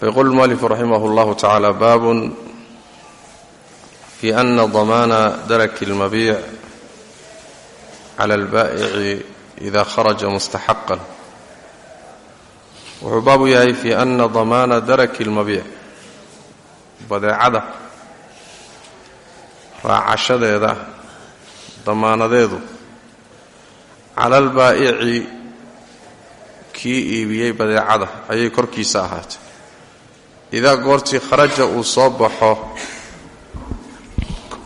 فيقول المؤلف رحمه الله تعالى باب في أن ضمان درك المبيع على البائع إذا خرج مستحقا wuxuu baabu yahay fi ana damaana daraki اlmabiic badeecada raacashadeeda damaanadeedu cala albaa'ici kii iibiyey badeecada ayay korkiisa ahaatay idaa goortii kharaja uu soo baxo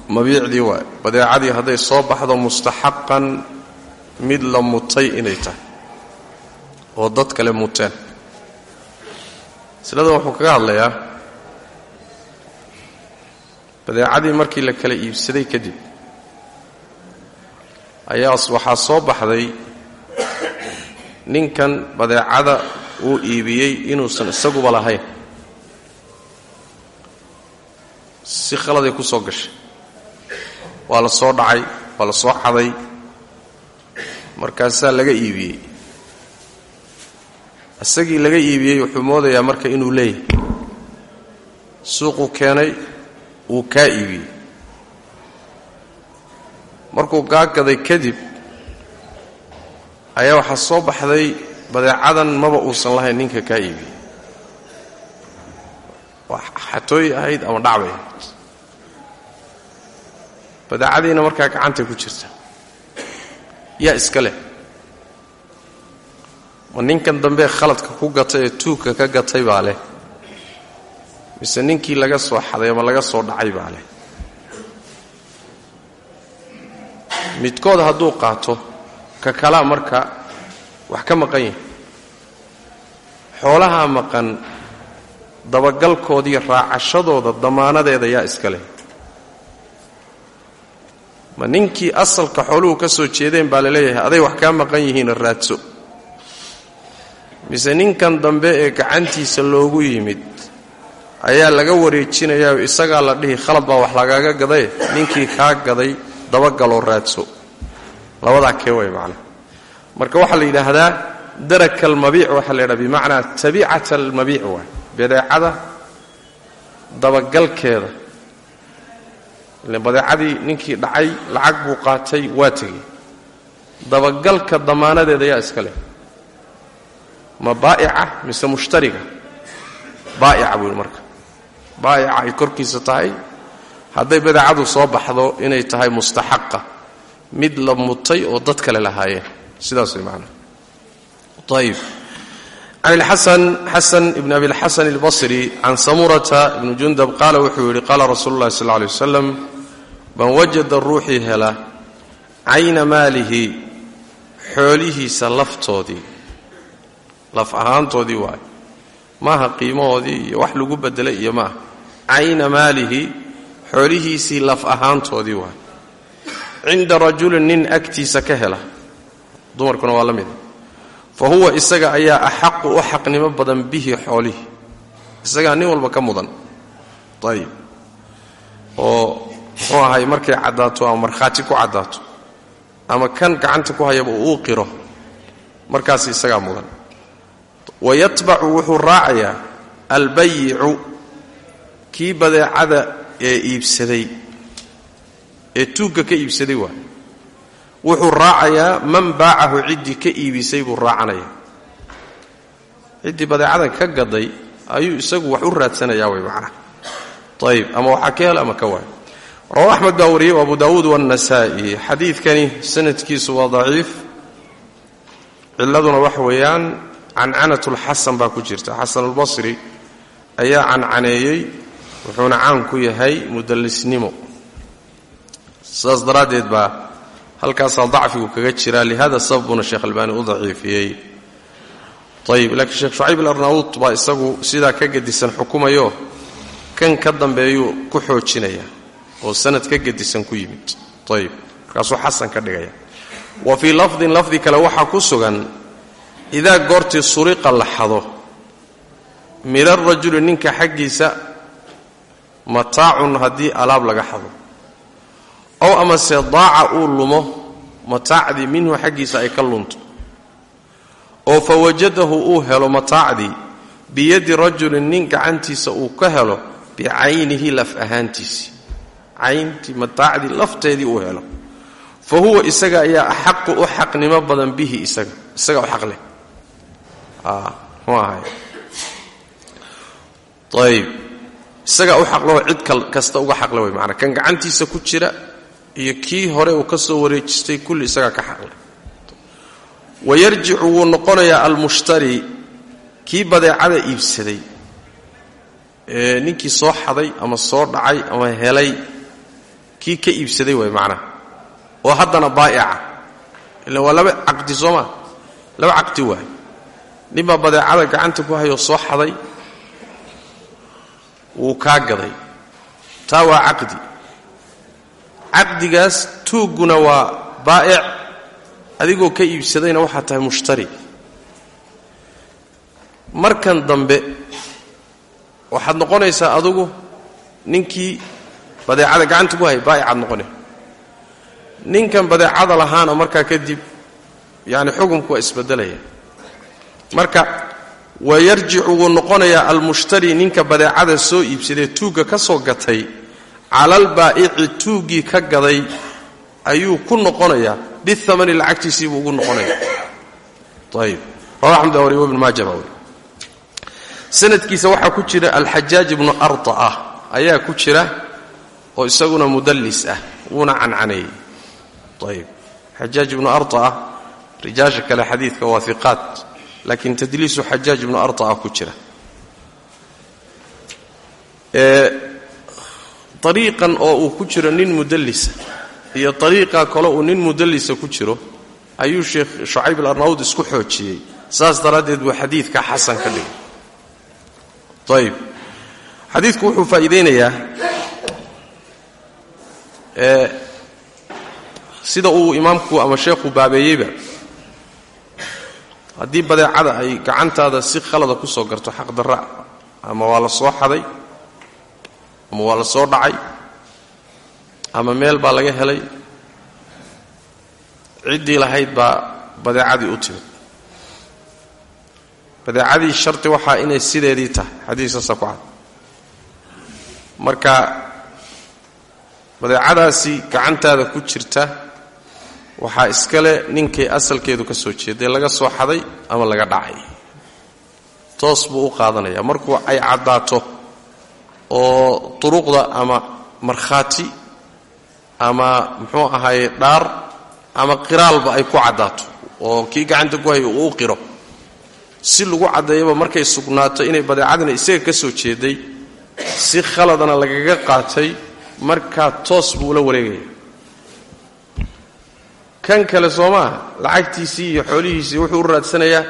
mabiicdii waay badeecadii hadday soo baxdo mustaxaqan mid la mutay inay tahay oo dad kale muteen. Masladan wuxuu kaga hadlayaa badeecadii markii la kala iibsaday kadib ayaa waxaa soo baxday ninkan badeecada uu iibiyey inuusan isaguba lahayn si khaladay ku soo gashay. Waa la soo dhacay waa la soo xaday. Markaasaa laga iibiyey. Isagii laga iibiyey wuxuu moodayaa marka inuu leeyahay. Suuquu keenay wuu kaa iibiyey. Markuu gaagaday kadib ayaa waxaa soo baxday badeecadan maba uusan lahayn ninka kaa iibiyey waa xatooy ahayd ama dhacbay ahayd badeecadiina markaa gacantay ku jirta. Yaa iska leh. Ma ninkan dambee khaladka ku gatay ee tuugka ka gatay baa leh. Mise ninkii laga soo xaday ama laga soo dhacay baa leh. Midkood hadduu qaato ka kalaa marka wax ka maqan yahay. Xoolahaa maqan dabagalkoodiiyo raacashadooda damaanadeeda yaa iska leh. Ma ninkii asalka xooluhu ka soo jeedeen baa la leeyahay aday wax kaa maqan yihiina raadso. Mise ninkan dambe ee gacantiisa loogu yimid ayaa laga wareejinayaa isagaa la dhihi khalad baa wax lagaaga gaday ninkii kaa gaday dabagaloo raadso. Labadaa kee way macnaa marka waxaa la yidhaahdaa daraka almabiic waxaa la yidhahda bimacnaa tabiicata almabiic waay badeecada dabagalkeeda. Ile badeecadii ninkii dhacay lacag buu qaatay waa tegey. Dabagalka damaanadeeda yaa iska leh. Ma baa'ica mise mushtariga? Baa'ica buu yidhi marka. Baa'ica ay korkiisa tahay. Hadday badeecadu soo baxdo inay tahay mustaxaqa. Mid la mutay oo dad kale lahaayeen. Sidaas way macnaa ayib can ilxasan xasan ibn abi lxasan albasri can samurata ibni jundab qaala wuxuu yidhi qaala rasuulu llahi sal alay wasalam man wajada ruuxii hela cayna maalihi xoolihiisa laftoodii laf ahaantoodii waay maaha qiimahoodii iyo wax lagu bedelay iyo maaha cayna maalihi xoolihiisii laf ahaantoodii waay cinda rajulin nin agtiisa ka hela dumarkuna waa fa huwa isaga ayaa axaqu u xaqnimo badan bihi xoolihii. Isagaa nin walba ka mudan. Ayib oo muxuu ahay markay caddaato ama markhaati ku caddaato ama kan gacanta ku hayaba uu qiro markaas isagaa mudan. Wayatbacu wuxuu raacayaa albayicu kii badeecada ee iibsaday ee tuugga ka iibsaday waay wuxuu raacayaa man baacahu ciddii ka iibisay buu raacanaya ciddii badeecadan ka gaday ayuu isagu wax u raadsanayaa way macnaha. Ayib ama waxaa ka hel ama ka waay. Rawa axmed baa wariyey abu daawuud waannasaa'i xadiidkani sanadkiisu waa daciif. Ciladuna waxa weeyaan cancanatulxasan baa ku jirta. Xasanulbasri ayaa cancaneeyey wuxuuna caan ku yahay mudallisnimo sidaas daraaddeed baa halkaasaa dacfigu kaga jira lihada sababuna sheekh albaani u daciifiyey. Ayib laakiin sheekh shucayb alarnaawud baa isagu sidaa ka gedisan xukumayo kan ka dambeeyuu ku xoojinaya oo sanad ka gedisan ku yimid. Ayib markaasuu xasan ka dhigaya. Wa fii lafdin lafdi kale waxaa ku sugan idaa goortii suriqa la xado min arajuli ninka xaggiisa mataacun haddii alaab laga xado ow amase daaca uu lumo mataacdii minhu xaggiisa ay ka lunto. oo fa wajadahu uu helo mataacdii biyadi rajulin nin gacantiisa uu ka helo bicaynihi laf ahaantiisii cayntii mataacdii lafteedii uu helo. fa huwa isaga ayaa axaqu u xaqnimo badan bihi isaga isaga u xaqleh mxuu ahay ayb isagaa u xaqleho cid kasta uga xaqle way maanaa kan gacantiisa ku jira iyo kii hore uu ka soo wareejistay kulli isagaa ka xaqle wayarjicu wuu noqonayaa almushtari kii badeecada iibsaday ee ninkii soo xaday ama soo dhacay ama helay kii ka iibsaday way macnaha oo haddana baa'ica. Ila waa laba caqdi soo maa laba caqdi waay ninbaa badeecada gacanta ku hayoo soo xaday wuu kaa gaday. Taa waa caqdi caqdigaas tuugguna waa baa'ic. Adigoo ka iibsadayna waxaa tahay mushtari. Markan dambe waxaad noqonaysaa adugu ninkii badeecada gacanta ku hayay baa'icaad noqonay ninkan badeecada lahaana markaa kadib yacni xukumku waa isbeddelaya marka wayarjicu wuu noqonayaa almushtari ninka badeecada soo iibsadee tuugga ka soo gatay calalbaa'ici tuuggii ka gaday ayuu ku noqonayaa biamani lacagtiisiibuu ugu noqonaya. Ayib rawa axmed wariy ibn maaja baa sanadkiisa waxaa ku jira alxajaaj ibnu arda'a ayaa ku jira oo isaguna mudallis ah wuuna cancaneeyey ayib xajaaj ibnu arda'a rijaasha kale xadiidka waa iqaat laakiin tadliisu xajaaj ibnu arda'a ku jira ariiqan oo uu ku jiro nin mudallisa iyo ariiqa kale uu nin mudallisa ku jiro ayuu sheekh shucayb alarnawd isku xoojiyey saas daraaddeed buu xadiidka xasan ka dhigay ayib xadiidku wuxuu faa'iidaynayaa sida uu imaamku ama sheekhu baabeeyeyba haddii badeecada ay gacantaada si khalada ku soo garto xaq darra ama waa la soo xaday ama waa la soo dhacay. Ama meel baa laga helay. Ciddii lahayd baa badeecadii u timid. Badeecadii sharti waxaa inay sideedii tahay. Xadiiskaasaa ku cad marka badeecadaasi gacantaada ku jirta waxaa iskale ninkay asalkeedu ka soo jeeday. Laga soo xaday ama laga dhacay. Toos buu u qaadanayaa markuu ay caddaato oo duruqda ama markhaati ama muxuu ahaaye dhaar ama qiraalba ay ku caddaato oo kii gacanta ku hayay uu u qiro. Si lagu caddeeyaba markay sugnaato inay badeecadina isaga ka soo jeeday si khaladana lagaga qaatay markaa toos buu ula wareegaya. Kan kale soo maaha lacagtiisii iyo xoolihiisii wuxuu u raadsanayaa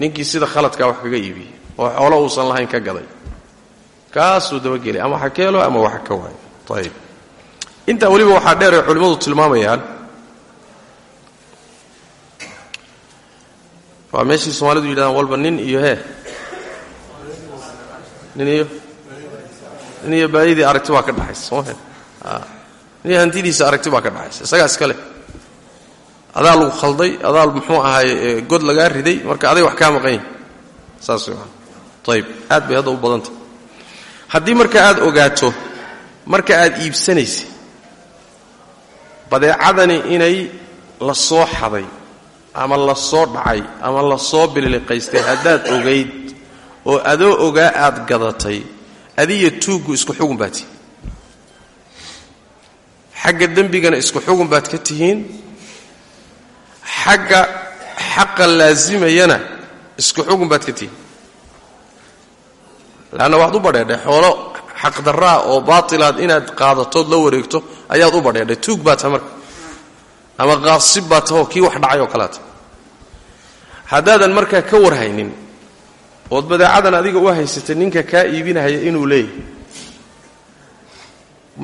ninkii sida khaladkaa wax kaga iibiyey oo xoolo uusan lahayn ka gaday kaasuu dabagelay ama waxa ka helo ama waxa ka waayo. Ayib intaa weliba waxaa dheer ay culimmadu tilmaamayaan. Waa meeshii soomaalidu yidhahdaan walba nin iyo hee. Nin iyo? Nin iyo baayidii aragti baa ka dhaxaysa soo he nin iyo hantidiisa aragti baa ka dhaxaysa isagaa iska leh. Adaa lagu khalday adaa muxuu ahaay god lagaa riday marka aday wax kaa maqan yahi saas ayib aad bay hadda u badantah haddii marka aad ogaato marka aad iibsanaysa badeecadani inay la soo xaday ama la soo dhacay ama la soo bililiqaystay haddaad ogayd oo adoo ogaa aad gadatay adiyo tuuggu isku xugun baad tihiin. Xagga dembigana isku xugun baad ka tihiin. Xagga xaqa laasimayana isku xugun baad ka tihiin leanna waxaad u badheedhay xoolo xaqdarraa oo baatilaad inaad qaadatood la wareegto ayaad u badheedhay. Tuug baa taha marka. Ama qaasib baa tahoo kii wax dhacay oo kaleata haddaadan markaa ka warhaynin ood badeecadan adiga u haysatay ninka kaa iibinahaya inuu leeyahay.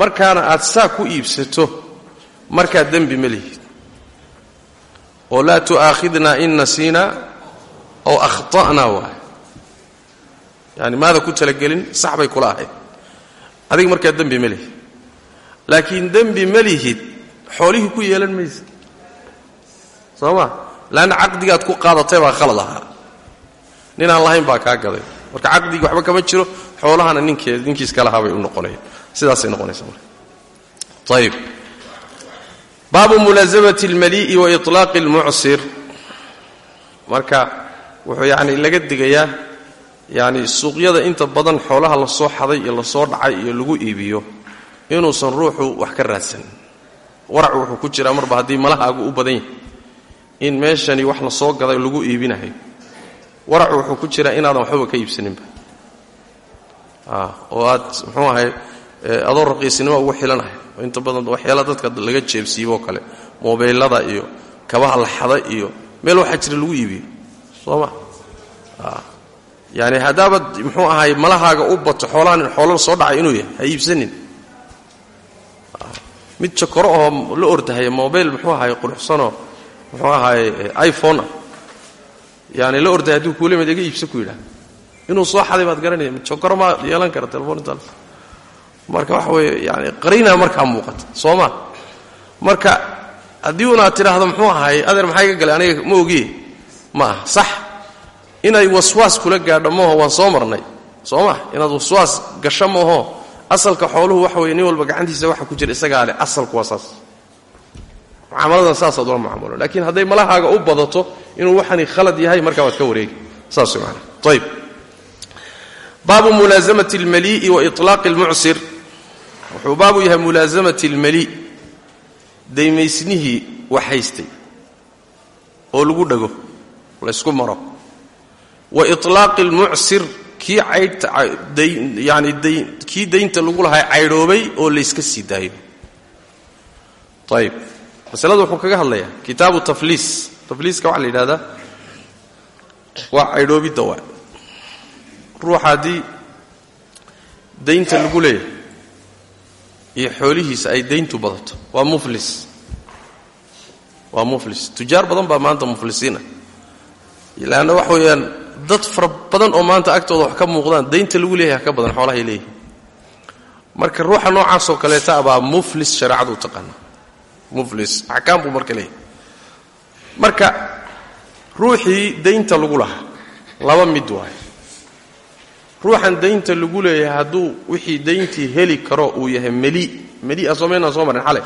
Markaana aad saa ku iibsato markaa dembi ma lihid. Oo laa tu'aakhidnaa in nasiinaa ow akhta'naa waay yaani maada ku talagelin sax bay kula ahayd. Adiga markaa dembi ma laakiin dembi ma lihid ku yeelan maysa. Soo ma? Laanna caqdigaad ku qaadatay baa khalad ahaa. Ninaan lahayn baa kaa gaday. Marka caqdigii waxba kama jiro xoolahana ninkeed ninkiis kalahaa bay u noqonayaan sidaasay noqonaysa marka. Ayib baabu mulaasamati almalii'i wa اlmucsir marka wuxuu yacni laga digayaa yacni suuqyada inta badan xoolaha la soo xaday iyo la soo dhacay iyo lagu iibiyo inuusan ruuxu wax ka raadsan. Waracu wuxuu ku jiraa marba haddii malahaagu u badan yahay in meeshani wax la soo gaday lagu iibinahay. Waracu wuxuu ku jiraa inaadan waxbaba ka iibsaninba oo aad muxuu ahay adoo raqiisnimo ugu xilanahay. Inta badan waxyaala dadka laga jeebsiiboo kale mobeylada iyo kabaha laxada iyo meel waxaa jira lagu iibiyo. Soo ma yaani haddaabad muxuu ahay malahaaga u bato xoolahan xoolala soo dhacay inuu yahay ha mid jakoro oo la ordahaya mobeyl muxuu ahay quruxsanoo muxuu ahaay iphone ah. Yaani la ordaya hadduu kuula mid iga ku yidhaha inuu soo xaday baad garanaya jokoro maa yeelan kara telefon intaal marka waxa weeye yani qariinaa markaa muuqata soo ma? Marka haddii unaad muxuu ahaay adeer maxaa galay aniga ma ogiye? Ma sax inay waswaas kula gaadho maaho waan soo marnay. Soo ma inaad waswaas gasho maaho. Asalka xooluhu waxa weye nin walba gacantiisa waxa ku jira isagaa leh asalku waa saas. Mucaamaladan saasaad ula mucaamalo. Laakiin hadday malahaaga u badato inuu waxani khalad yahay markaa waad ka wareegi. Saas maana ayb baabu mulaasamati almalii'i wa iطlaaqi اlmucsir wuxuu baabu yahay mulaasamati almalii. Daymaysnihii wax haystay oo lagu dhago laysku maro wa iطlaaqi اlmucsir kii caydhyani kii daynta lagu lahaa caydhoobay oo layska sii daayo. Ayb masalada wuxuu kaga hadlayaa kitaabu tafliis. Tafliiska waxaa la yidhahdaa waa caydhoobidda waa ruuxa haddii daynta lagu leeyahay iyo xoolihiisa ay dayntu badato waa muflis. Waa muflis. Tujaar badan baa maanta muflisiina. Leanna waxa weeyaan dad fara badan oo maanta agtooda wax ka muuqdaan daynta lagu leeyahay ha ka badan xoolahay leeyihiin marka ruuxa noocaasoo kaleeta abaa muflis shareecadu taqaana muflis axkaam buu marka leeyahay. Marka ruuxii daynta lagu lahaa laba mid waaye. Ruuxan daynta lagu leeyahay hadduu wixii dayntii heli karo uu yahay meli meli'a soomaynaan soo marin xalay.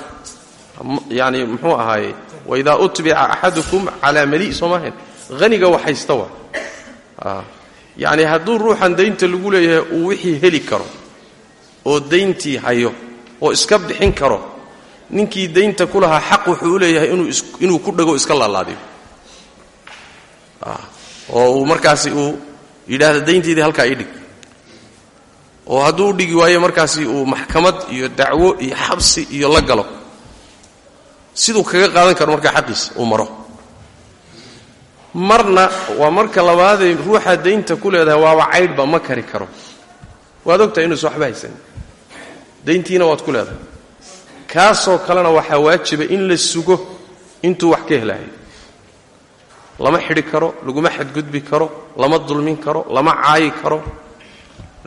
Yani muxuu ahaaye waidaa utbica axadukum calaa meli soo maahayn haniga wax haysta waa yacni hadduu ruuxan daynta lagu leeyahay uu wixii heli karo oo dayntii hayo oo iska bixin karo ninkii daynta ku lahaa xaq wuxuu u leeyahay inuu ku dhago iska laalaadiyo oo uu markaasi uu yidhaahda daynteydii halkaa ii dhig. Oo hadduu u dhigi waayo markaasi uu maxkamad iyo dacwo iyo xabsi iyo la galo siduu kaga qaadan karo markaa xaqiisa uu maro marna waa marka labaaday ruuxa daynta ku leedahay waaba caydhba ma kari karo. Waad ogtahay inuusan waxba haysanin dayntiina waad ku leedahay. Kaasoo kalena waxaa waajiba in la sugo intuu wax ka helayo lama xidhi karo laguma xadgudbi karo lama dulmin karo lama caayi karo.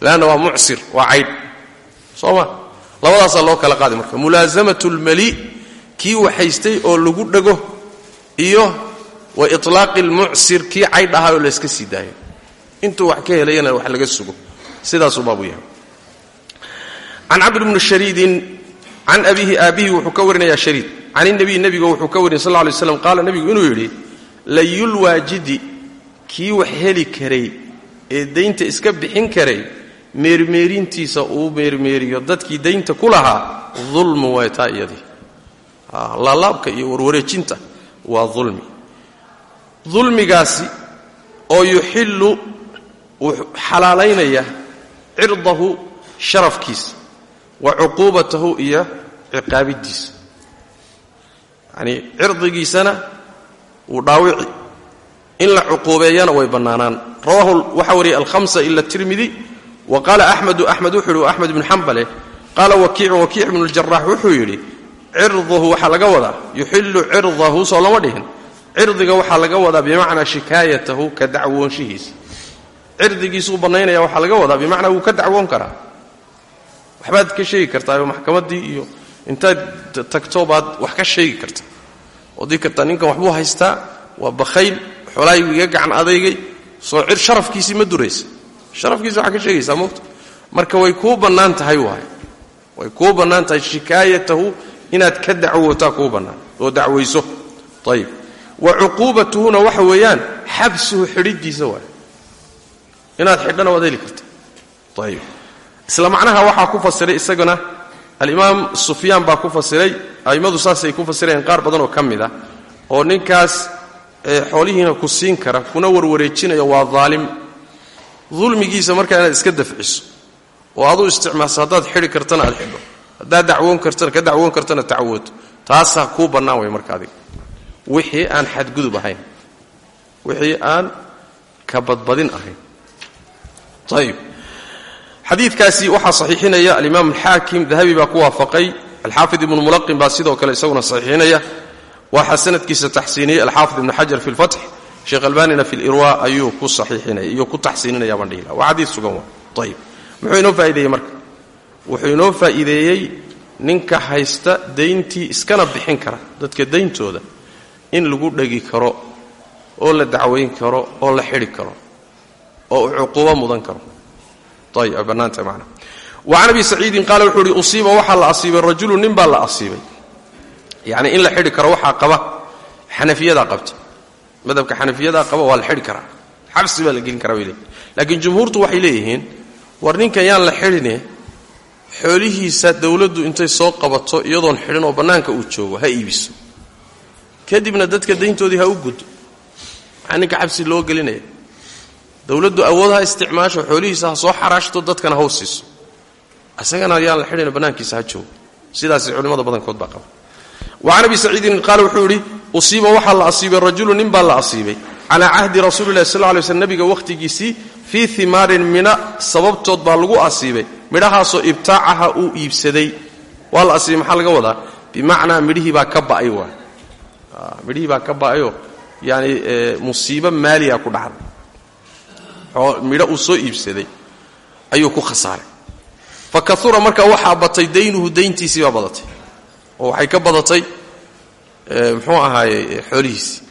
Leanna waa mucsir waa caydh soo ma? Labadaasaa loo kala qaaday marka. Mulaasamatu lmali kii waxaystay oo lagu dhago iyo wa ilaaqi almucsir kii caydh ahaa oo layska sii daayo. Intuu wax ka helayana wax laga sugo. Sidaasuu baabu yahay. Can cabr bni shariidin can abiihi aabbihi wuxuu ka warinayaa shariid. Can inabiy nebiga wuxuu ka warinay sal ly slam qaala nebigu inuu yidhi layulwaajidi kii wax heli karay ee daynta iska bixin karay meermeerintiisa uu meermeeriyo. Dadkii daynta ku lahaa dulmu waay taa iyadii. Laalaabka iyo warwareejinta waa dulmi dulmigaasi oo yuxillu xalaalaynaya cirdahu sharafkiisa wa cuquubatahu iyo ciqaabiddiisa yacanii cirdigiisana wuu dhaawici. In la cuquubeeyana way bannaanaan. Rawahu waxaa wariyay alhamsa ila tirmidi wa qaala axmedu axmed wuxuu yidhi axmed ibnu xambale qaala wakiicu wakiic ibnu ljarax wuxuu yidhi cirduhu waxaa laga wadaa yuxillu cirdahu soo lama dhihin cirdiga waxaa laga wadaa bimacnaa shikaayatahu ka dacwoonshihiisa. Cirdigiisuu bannaynaya waxaa laga wadaa bimacnaa wuu ka dacwoon karaa. Waxbaad ka sheegi kartaa maxkamaddii iyo intaad tagto baad wax ka sheegi karta. Odii kartaa ninkan waxbuu haystaa waa bakhayl xoolaaygu iga gacan adeygay soo cir sharafkiisii ma duraysa. Sharafkiisi waxaa ka sheegaysaa moogta marka way kuu bannaan tahay waay way kuu bannaan tahay shikaayatahu inaad ka dacwootaa kuu bannaan. Oo dacwayso. Ayib wa cuquubatuhuna waxa weeyaan xabsuhu xidhidiisa waay. Inaad xidhana waad heli karta isla macnaha waxaa ku fasiray isaguna alimaam sufyaan baa ku fasiray a'immadu saasay ku fasirayeen qaar badan oo ka mid ah oo ninkaas xoolihiina ku siin kara kuna warwareejinaya waa daalim dulmigiisa markaa inaad iska dafciso oo aduu isticmaalso haddaad xidhi kartana aad xidho haddaad dacwoon kartana ka dacwoon kartana tacwooto taasaa kuu bannaan way marka adiga wixii aan xadgudub ahayn. Wixii aan ka badbadin ahayn. Ayib xadiidkaasi waxaa saxiixinaya alimaam alxaakim dahabi baa ku waafaqay alxaafid ibnu mulaqin baa sidoo kale isaguna saxiixinaya. Waxaa sanadkiisa taxsiiniyey alxaafid ibnu xajar fi lfatx sheekh albanina fi lirwa ayuu ku saxiixinaya iyo ku taxsiininaya baan dhihi laha waa xadiid sugan waa. Ayib muxuu inoo faa'ideeyey marka? Wuxuu inoo faa'iideeyey ninka haysta dayntii iskana bixin kara dadka dayntooda in lagu dhegi karo oo la dacwayn karo oo la xidhi karo oo uu cuquubo mudan karo. Ayib ay macna. Wa can abi saciidin qaala wuxuu uhi usiiba waxaa la asiibay rajulu nin baa la asiibay. Yacni in la xidhi karo waxaa qaba xanafiyadaa qabta. Madhabka xanafiyadaa qaba waa la xidhi karaa. Xabsi baa la gelin karaa bay laakiin jumhuurtu waxay leeyihiin war ninkan yaan la xidhine xoolihiisa dowladdu intay soo qabato iyadoon xidhin oo bannaanka uu joogo ha iibiso kadibna dadka dayntoodii ha u guddo. Maxaa xabsi loo gelinaya dowladdu awood isticmaasho xoolihiisa ha soo xaraashto dadkana haw siiso. Isagana yaan la xidhina bannaankiisa ha joogo. Sidaasay culimmada badankood baa qaba. Wa can abi saciidin qaala wuxuu yidhi usiiba waxaa la asiibay rajulu nin baa la asiibay. Calaa cahdi rasuulilahi sal ly slm nabiga wakhtigiisii fii himaarin midha sababtood baa lagu asiibay. Midhahaasoo ibtaacaha uu iibsaday. Waa la asiibay maxaa laga wadaa? Bimacnaa midhihii baa ka ba'ay midhihii baa ka ba'ayoo yaani musiibo maaliya ku dhacday midho uu soo iibsaday ayuu ku khasaaray. Fa kaura marka waxaa batay daynuhu dayntiisii baa badatay. Oo waxay ka badatay muxuu ahaaye xoolihiisii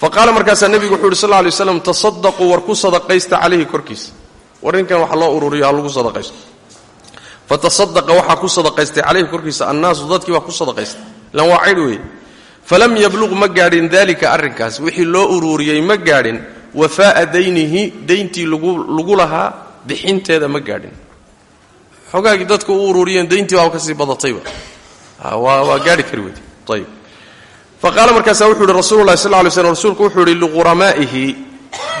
fa qaala markaasaa nebigu wuxu uhi sal lla lay slam tasadaquu war ku sadaqaysta calayhi korkiisa war ninkan wax loo ururiyo ha lagu sadaqaysto. Fa tasadaqa waxaa ku sadaqaystay calayhi korkiisa annaasu dadkii baa ku sadaqaystay. Ilan waa caydh falam yabluq ma gaadhin dalika arrinkaas. Wixii loo ururiyey ma gaadhin. Wafaa'a daynihi dayntii lagu lahaa bixinteeda ma gaadhin. Xogaagii dadka u ururiyeen dayntii baa ka sii badatayba waa gaari kari weyde ayib fa qaala markaasaa wuxuu yihi rasuululahi sal lay slm rasuulku wuxuu yihi liquramaa'ihi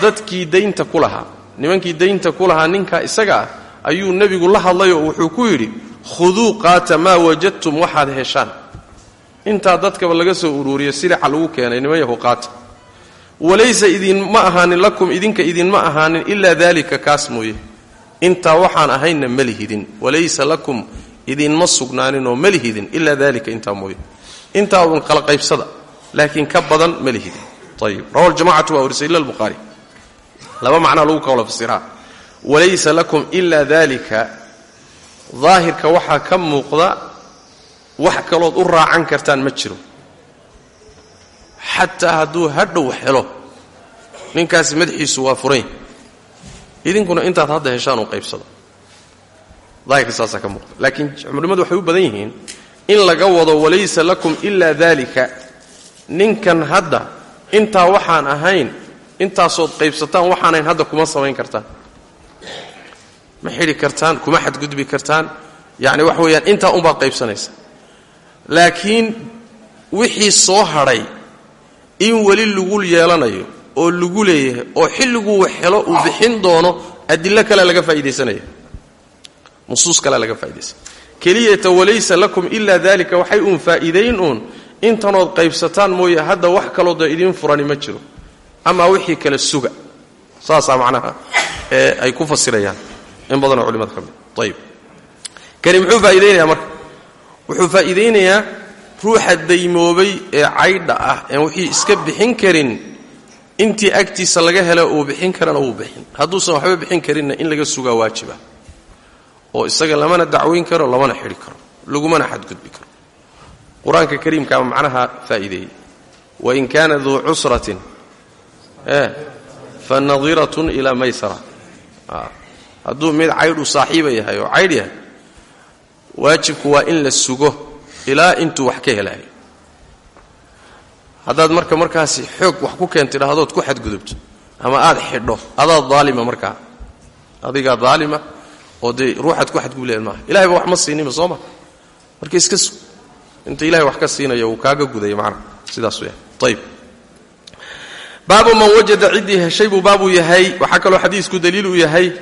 dadkii daynta ku lahaa. Nimankii daynta ku lahaa ninka isaga ah ayuu nebigu la hadlayoo wuxuu ku yidhi khuduu qaata maa wajadtum waxaad heshaan intaa dadkaba laga soo uruuriya silica lagu keenay niman yahu qaata walaysa idinma ahaanin lakum idinka idinma ahaanin ilaa daalika kaas mooye. Intaa waxaan ahaynna malihidin walaysa lakum idinma sugnaaninoo malihidin ilaa dalika intaa mooye. Intaa uun kala qaybsada laakiin ka badan malihidin ayib rawa ljamacatu waa ila lbuhaari laba macnaa lagu kala fasiraa walaysa lakum ilaa dalika daahirka waxaa ka muuqda wax kalood u raacan kartaan ma jiro. Xataa hadduu hadhow helo ninkaasi madaxiisu waa furayn. Idinkuna intaad hadda heshaan u qaybsada daahirka saasaa ka muuqda. Laakiin culimmadu waxay u badan yihiin in laga wado walaysa lakum ilaa daalika. Ninkan hadda intaa waxaan ahayn intaasood qaybsataan waxaanayn hadda kuma samayn kartaan. Ma xidhi kartaan kuma xadgudbi kartaan. Yacni waxa weeyaan intaa unbaad qaybsanaysa laakiin wixii soo hadhay in weli lagu yeelanayo oo lagu leeyahay oo xilliguu helo uu bixin doono adilo kale laga faa'iidaysanaya nusuus kale laga faaidaysanaya keliyata walaysa lakum ilaa dalika waxay uun faa'iidayn uun. Intanood qaybsataan mooye hadda wax kaloo dee idiin furani ma jiro. Amaa wixii kale suga. Saasaa macnaha ay ku fasirayaan. In badanoo culimada ka mid. Ayib kani muxuu faa'iidaynayaa marka wuxuu faa'iidaynayaa ruuxa daymoobay ee caydha ah een wixii iska bixin karin. Intii agtiisa laga helo uu bixin karana wuu bixin. Hadduusan waxba bixin karinna in laga sugaa waajiba. Oo isaga lamana dacwayn karo lamana xidhi karo lagumana xadgudbi karo. Qur'aanka kariimkaaba macnaha faa'iideeyey wain kaana duu cusratin e fa nadiratun ilaa maysara. Hadduu mid caydhu saaxiiba yahay oo caydh yahay waajibku waa in la sugo ilaa intuu wax ka helayo haddaad marka markaasi xoog wax ku keenta dhahdood ku xadgudubto ama aad xidho adaad daalima markaa. Adigaa daalima oo dee ruuxaad ku xadgudubleen maaha. Ilahay ba wax ma siinima soo ma? Marka iska sug inta ilahay wax ka siinaya uu kaaga gudaya macnaha. Sidaas weya ayib baabu man wajada ciddii heshay buu baabuu yahay. Waxaa kaloo xadiisku daliil uu yahay.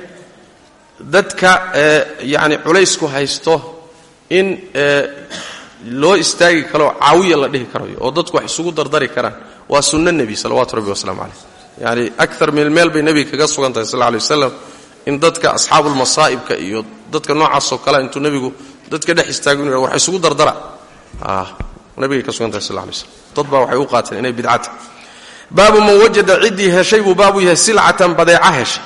Dadka yani culaysku haysto in loo istaagi karo caawiya la dhihi karayo oo dadku wax isugu dardari karaan waa sunno nebi salawaatu rabbi wasalaamu caleyh yani aar min meel bay nebiga kaga sugan tahay sal lay waslam in dadka asxaabulmasaa'ibka iyo dadka noocaasoo kale intuu nebigu dadka dhex istaago inu wax isugu dardara. Nabigay ka sugan tahay sal lay slam dad baa waxay u qaateen inay bidcata baabu man wajada ciddii heshay buu baabu yahay silcatan badeeca heshay.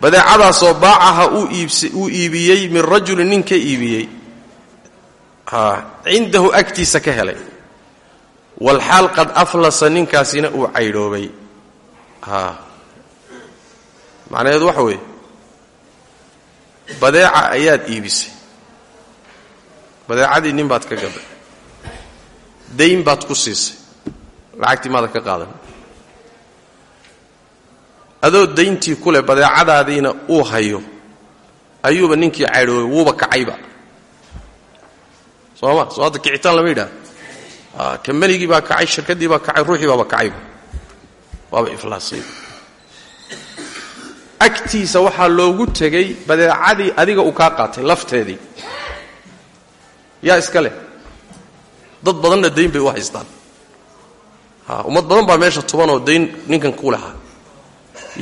Badeecadaasoo baacaha uu iibiyey min rajulin nin ka iibiyey cindahu agtiisa ka helay. Walxaal qad aflasa ninkaasina uu caydhoobay macnaheedu waxa weeye badeeca ayaad iibisay. Badeecadii nin baad ka gaday dayn baad ku siisay. Lacagtii maadan ka qaadan. Adoo dayntii ku leh badeecadaadiina uu hayo ayuuba ninkii caydhoobay wuuba kacayba sooma soo hadda kicitaan lama yidhaha kambanigii baa kacay shirkaddii baa kacay ruuxii baaba kacayba waaba iflaasay agtiisa waxaa loogu tegey badeecadii adiga uu kaa qaatay lafteedii. Yaa iska leh? Dad badanna dayn bay u haystaan. Ummad badan baa meesha tubanoo dayn ninkan ku lahaa.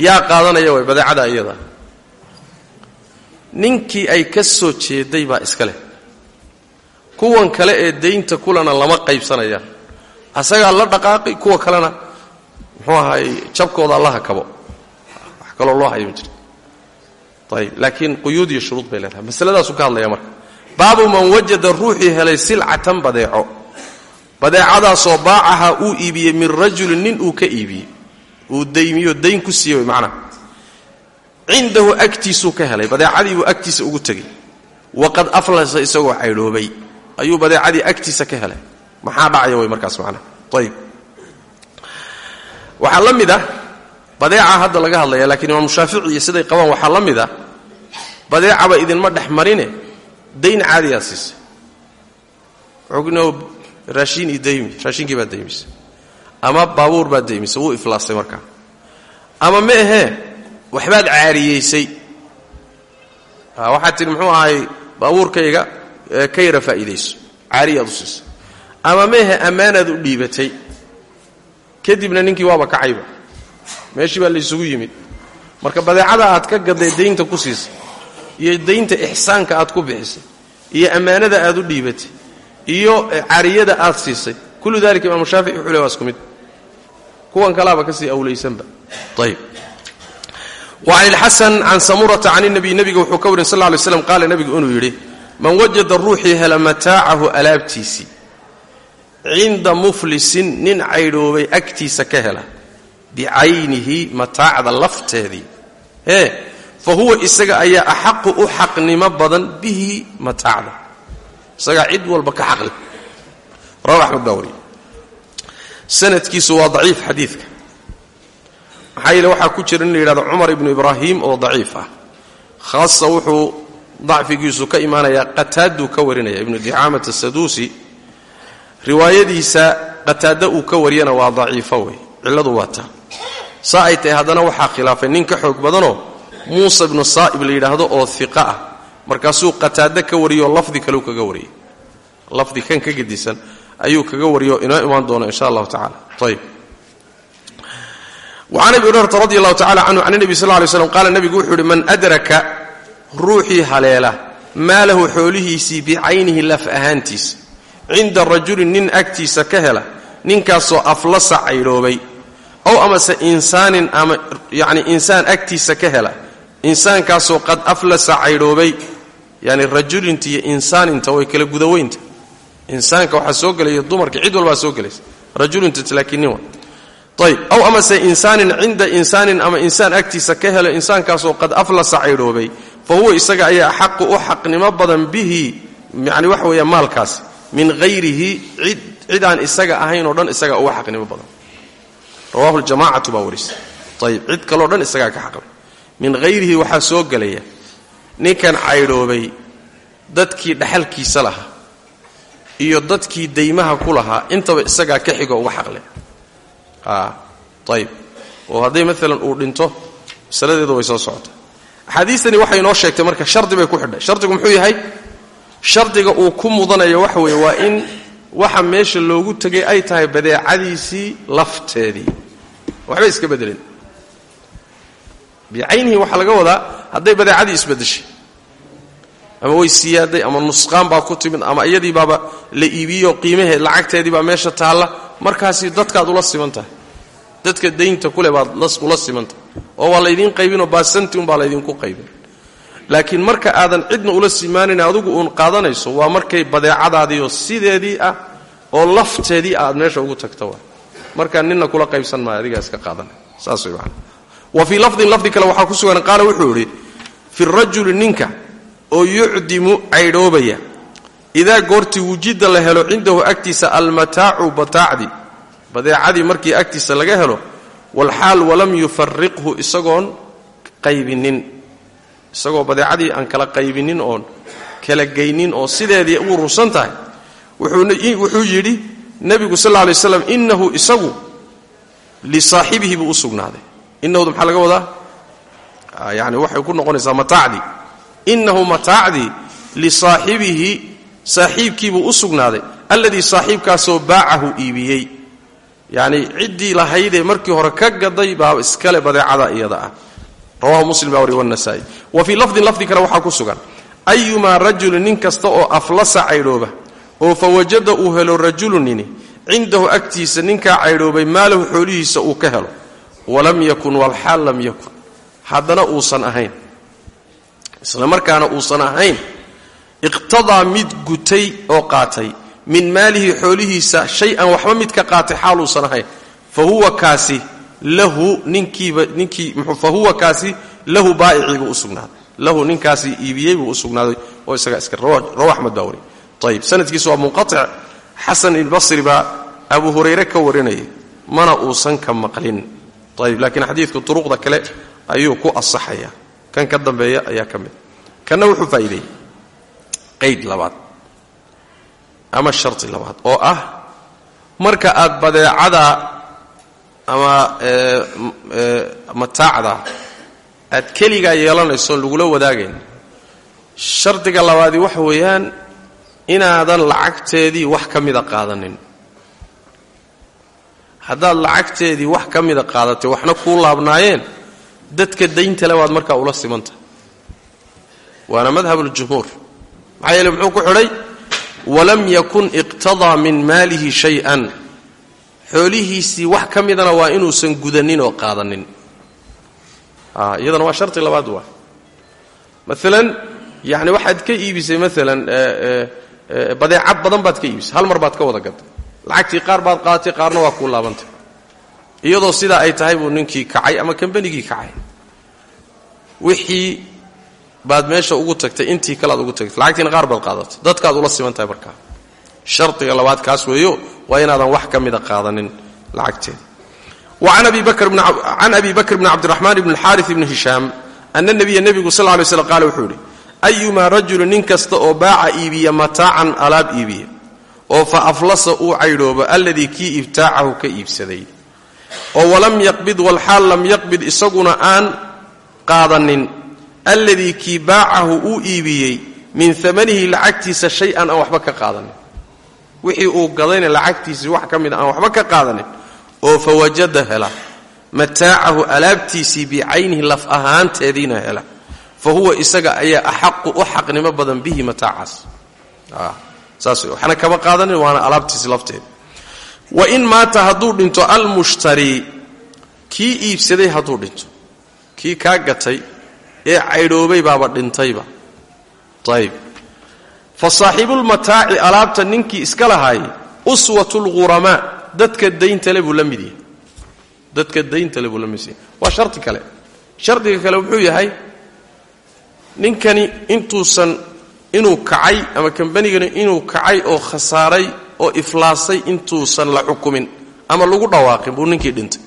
Yaa qaadanaya way badeecada iyada. Ninkii ay ka soo jeeday baa iska leh kuwan kale ee daynta kulana lama qaybsanayaan asagaa la dhaqaaqi kuwa kalena muxuu ahaay jabkooda allaha kabo. Wax kaloo loo hayo ma ayib laakiin quyuud iyo shuruud bay leedahay. Masaladaasuu ka hadlaya marka. Baabu man wajada ruuxii helay silcatan badeeco. Badeecadaasoo baacaha uu iibiyey min rajulin nin uu ka iibiyey. Uu daymiyo dayn ku siiye macnaha. Cindahu agtiisuu ka helay. Badeecadiibuu agtiisa ugu tegey. Waqad aflasa isagoo caydhoobay ayuu badeecadii agtiisa ka helay. Maxaa dhacaya way markaas macnaha ayib waxaa la mid hadda laga hadlaya laakiin imaamu shaafici iyo siday qabaan waxaa la mid ah badeecaba idinma dhex marine dayn caadiyaa siisay. Ogno raashiin iyo daymi raashinkii baa daymisay ama baabuur baa daymisay wuu iflaasay markaa ama ma ahee waxbaad caariyeysay. Waxaad tidhi muxuu ahay baabuurkayga ka yara faa'iidayso caariyaad u siisay. Ama ma ahe ammaanaad u dhiibatay kadibna ninkii waaba kacayba. Meeshii baa laysugu yimid. Marka badeecada aad ka gadday daynta ku siisay iyo daynta ixsaanka aad ku bixisay iyo ammaanada aad u dhiibatay iyo cariyada aad siisay kullu dalika imaamu shaafici wuxuu le waa kuwan kalaaba ka sii awlaysanba ayib. Wacan ilxasan can samurata can inabiy nebiga wuxuu ka warin sal lay slam qaala nebigu inuu man wajada ruuxii hela mataacahu alaabtiisii cinda muflisin nin caydhoobay agtiisa ka hela. Bicaynihi mataacda lafteedii ee fa huwa isaga ayaa axaqu u xaqnimo badan bihi mataacda isagaa cid walba ka xaqli. Rawa axmed baa sanadkiisu waa daciif xadiidka. Maxaa yeele waxaa ku jira in la yidhahdo cumar ibnu ibraahim oo daciif ah. Khaasa wuxuu dacfigiisu ka imaanayaa qataaduu ka warinaya ibnu dicaamat asaduusi riwaayadiisa qataada uu ka wariyana waa daciifo wey cilladu waa taa. Saa ay tahay haddana waxaa khilaafay nin ka xoog badanoo muusa ibnu saa'ib la yidhaahdo oo iqa ah. Markaasuu qataado ka wariyoo lafdi kaleu kaga wariyey. Lafdi kan ka gedisan ayuu kaga wariyoo inoo imaan doono insha allahu tacaala. Ayb wacan abi hurayrata radi allahu tacala canhu can nebi sal ly slam qaala nebigu wuxuu man adraka ruuxii haleela maalahu xoolihiisii bicaynihi laf ahaantiisa cinda rajulin nin agtiisa ka hela ninkaasoo aflasa caydhoobay ow amase insaanin ama yacni insaan agtiisa ka hela insaankaasoo qad aflasa caydhoobay yani rajulinta iyo insaaninta way kala gudaweynta. Insaanka waxaa soo gelaya dumarka cid walbaa soo gelaysa. Rajulinta laakiin nin wa ayb aw amase insaanin cinda insaanin ama insaan agtiisa ka helo insaankaasoo qad aflasa caydhoobay fa huwa isaga ayaa axaqu u xaqnimo badan bihi yani waxa weeya maalkaas min hayrihi cid aan isaga ahayn oo dhan isagaa uga xaqnimo badan. Rawahu ljamacatu baa warisa ayib cid kaleo dhan isagaa ka xaqle min hayrihi waxaa soo gelaya ninkan caydhoobay dadkii dhaxalkiisa lahaa iyo dadkii daymaha ku lahaa intaba isagaa ka xigo uga xaqle. Ayib oo hadday maalan uu dhinto masaladeedu way soo socotaa axaadiistani waxay inoo sheegtay marka shardi bay ku xidhay. Shardigu muxuu yahay? Shardiga uu ku mudanayo waxa weeye waa in waxa meesha loogu tegay ay tahay badeecadiisii lafteedii. Waxbay iska bedeleen bicaynihi waxaa laga wadaa hadday badeecadii isbedeshay ama way siyaaday ama nusqaan baa ku timid ama iyadii baaba la iibiyo qiimaheed lacagteedii baa meesha taalla markaasi dadkaad ula siman tahay dadka daynta kule baad ula siman tahay oo waa laydiin qaybinoo baasanti unbaa laydinku qaybin. Laakiin marka aadan cidna ula simaanan adigu uun qaadanayso waa markay badeecadaadiioo sideedii ah oo lafteedii aad meesha ugu tagta waa. Markaa nina kula qaybsan maayo adigaa iska qaadanay saas way maana wa fii lafdin lafdi kale waxaa ku sugan qaala wuxuu idhi fi rajuli ninka oo yucdimu caydhoobaya idaa goortii wujida la helo cindahu agtiisa almataacu bataacdi badeecadii markii agtiisa laga helo walxaal walam yufariqhu isagoon qaybinin. Isagoo badeecadii aan kala qaybinin oon kala geynin oo sideedii u urursan tahay wuxuu yidhi nebigu sal lla lay slam innahu isagu lisaaxibihi buu u sugnaaday. Innahuda maxaa laga wadaa? Yani waxay ku noqonaysaa mataacdii innahu mataacdii lisaaxibihi saaxiibkiibuu u sugnaaday alladii saaxiibkaasoo baacahu iibiyey yacni ciddii lahaydee markii hore ka gaday baa iskale badeecada iyada ah. Rawahu muslim baa wariy wanasaa'i wa fii lafdin lafdi kale waxaa ku sugan. Ayumaa rajulin nin kasta oo aflasa caydhooba oo fa wajada uu helo rajulunini cindahu agtiisa ninkaa caydhoobay maalahu xoolihiisa uu ka helo. Walam yakun walxaal lam yakun. Haddana uusan ahayn. Isla markaana uusan ahayn iqtadaa mid gutay oo qaatay min maalihi xoolihiisa shay-an waxba mid ka qaatay xaaluusan ahayn. Fa huwa kaasi lahu ninkiiba ninkii fa huwa kaasi lahu baa'icii buu u lahu ninkaasi iibiyey buu u oo isagaa iska rawa axmed baa wariy ayib sanadkiisu waa munqatic xasan ilbasri baa abu hurayre ka warinayay mana uusan ka maqlin. Ayib laakiin xadiidku turuqda kale ayuu ku asaxaya. Kan ka dambeeya ayaa ka mid. Kanna wuxuu faa'iideeyey qayd labaad ama sharti labaad oo ah marka aad badeecada ama mataacda aad keligaa yeelanayso lagula wadaagayn shardiga labaadii waxa weeyaan inaadan lacagteedii wax ka mida qaadanin. Haddaad lacagteedii wax ka mida qaadatay waxna kuu laabnaayeen dadka dayntale waad markaa ula simanta. Waana madhabuljumhuur maxaa yeele muxuu ku xidhay walam yakun iqtadaa min maalihi shay-an. Xoolihiisii wax ka midana waa inuusan gudanin oo qaadanin. Iyadana waa sharti labaad waa. Maalan yani waxaad ka iibisay maalan badeecad badan baad ka iibisay hal mar baad ka wada gaday lacagtii qaar baad qaadatay qaarna waa kuu laabantay. Iyadoo sidaa ay tahay buu ninkii kacay ama kambanigii kacay. Wixii baad meesha ugu tagtay intii kalead ugu tagtay. Lacagtiina qaar baad qaadatay dadkaad ula siman tahay markaa. Shardiga labaad kaas weeyo waa inaadan wax ka mida qaadanin lacagteeda wacan abi bakr bni cabdiraxmaan bni xaari bni hishaam ana nabiya nebigu sal lay slam qaale wuxuu yidhi ayumaa rajulu nin kasta oo baaca iibiya mataacan alaab iibiya oo fa aflasa uu caydhoobo alladii kii ibtaacahu ka iibsaday oo walam yaqbid walxaal lam yaqbid isaguna aan qaadanin alladii kii baacahu uu iibiyey min amanihi lacagtiisa shay-an aan waxba ka qaadanin. Wixii uu gadayna lacagtiisii wax ka mid a aan waxba ka qaadanin oo fa wajada hela. Mataacahu alaabtiisii bicaynihi laf ahaanteediina hela. Fa huwa isaga ayaa axaqu u xaqnimo badan bihi mataacaas. Saas waxna kama qaadanin waana alaabtiisi lafteeda. Wa in maata hadduu dhinto almushtarii kii iibsaday hadduu dhinto. Kii kaa gatay ee caydhoobay baaba dhintayba. Ayb fa saaxibulmataaci alaabta ninkii iska lahaayey uswatu lghuramaa dadka dayntale buu la dadka dayntale buu la mid yahay. Waa shardi kale. Shardiga kale wuxuu yahay ninkani intuusan inuu kacay ama kambanigani inuu kacay oo khasaaray oo iflaasay intuusan la xukumin ama lagu dhawaaqin buu ninkii dhintay.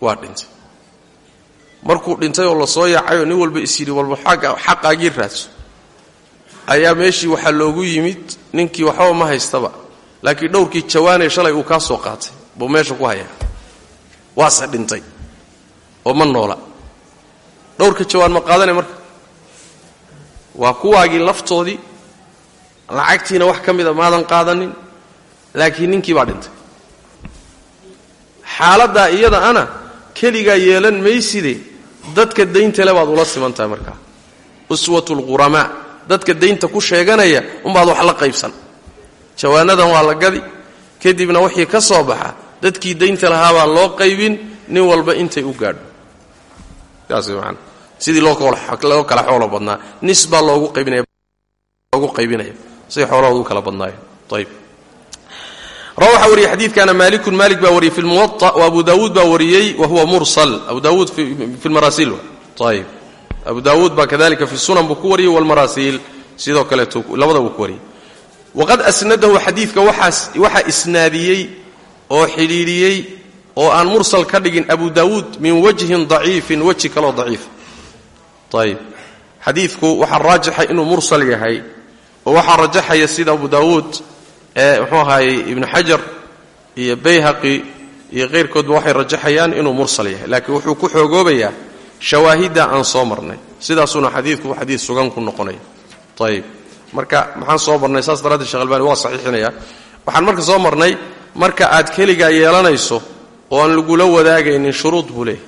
Waa dhintay markuu dhintay oo la soo yaacay oo nin walba is yidhi walba xaqaagii raadso. Ayaa meeshii waxaa loogu yimid ninkii waxba ma haystaba. Laakiin dhowrkii jawaanee shalay uu kaa soo qaatay buu meesha ku hayaa. Waase dhintay oo ma noola. Dhowrka jawaan ma qaadane marka? Waa kuwaagii laftoodii lacagtiina wax ka mida maadan qaadanin laakiin ninkii baa dhintay. Xaaladdaa iyada ana keligaa yeelan mayside dadka dayntale baad ula siman tahay markaa uswatu lquramaa dadka daynta ku sheeganaya umbaad wax la qaybsan. Jawaanadan waa la gadi kadibna wixii ka soo baxa dadkii daynta lahaabaa loo qaybin nin walba intay u gaadho. Saas man sidii loo kala xoolo badnaa. Nis baa loogu qaybinayaloogu qaybinaya. Siday xoolahoodu u kala badnaayeen ayb rawa waxaa wariyey xadiidkana maalikun maalik baa wariyey fi lmuwaطa wa abu daawuud baa wariyey wa huwa mursal. Abu daawuud fi lmarasiil ayb abu daawuud baa kadalika fi sunan buu ku wariyey walmarasiil sidoo kaleeto labada buu ku wariyey. Waqad asnadahu xadiidka waxaa isnaadiyey oo xidhiidhiyey oo aan mursal ka dhigin abu daawuud min wajhin daciifin weji kaloo daciifa ayb xadiidku waxaa raajaxa inuu mursal yahay oo waxaa rajaxaya sida abu daawuud ee mxuu ahaayey ibnu xajar iyo bayhaqi iyo keyrkoodba waxay rajaxayaan inuu mursal yahay. Laakiin wuxuu ku xoogoobayaa shawaahidda aan soo marnay. Sidaasuuna xadiidku xadiid sugan ku noqonaya ayb marka maxaan soo marnay? Saas daraaddeed shekh waa saxiixinaya. Waxaan marka soo marnay marka aad keligaa yeelanayso oo aan lagula wadaagaynin shuruud buu leeyahy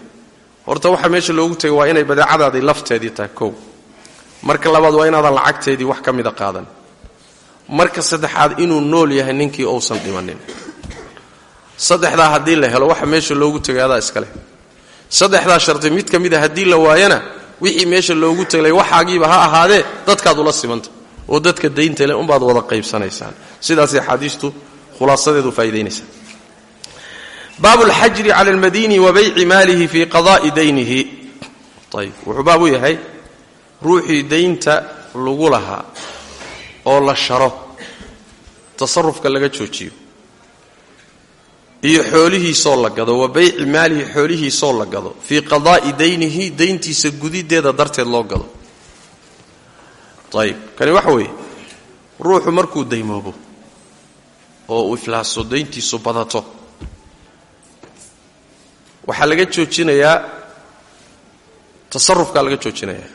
horta waxaa meesha loogu tegay waa inay badeecadaadii lafteedii tahay kow. Marka labaad waa inaadan lacagteedii wax ka mida qaadan marka saddexaad inuu nool yahay ninkii uusan dhimanin. Saddexdaa haddii la helo waxa meesha loogu tegay adaa iska leh. Saddexdaa shardi mid ka mid a haddii la waayana wixii meesha loogu teglay waxaagiiba ha ahaadee dadkaad ula simanta. Oo dadka daynta le umbaad wada qaybsanaysaan. Sidaasay axaadiistu khulaasadeedu faa'idaynaysaa baabu lxajri cala almadiini wa bayci maalihi fii qada'i daynihi. Ayib wuxuu baab u yahay ruuxii daynta lagu lahaa oo la sharo tasarufka laga joojiyo iyo xoolihiisoo la gado wa bayci maalihi xoolihiisoo la gado fii qadaa'i daynihi dayntiisa gudideeda darteed loo gado. Ayib kani waxa weeye ruuxu markuu daymoobo oo uu iflaaso dayntiisu badato waxaa laga joojinayaa tasarufkaa laga joojinayaa.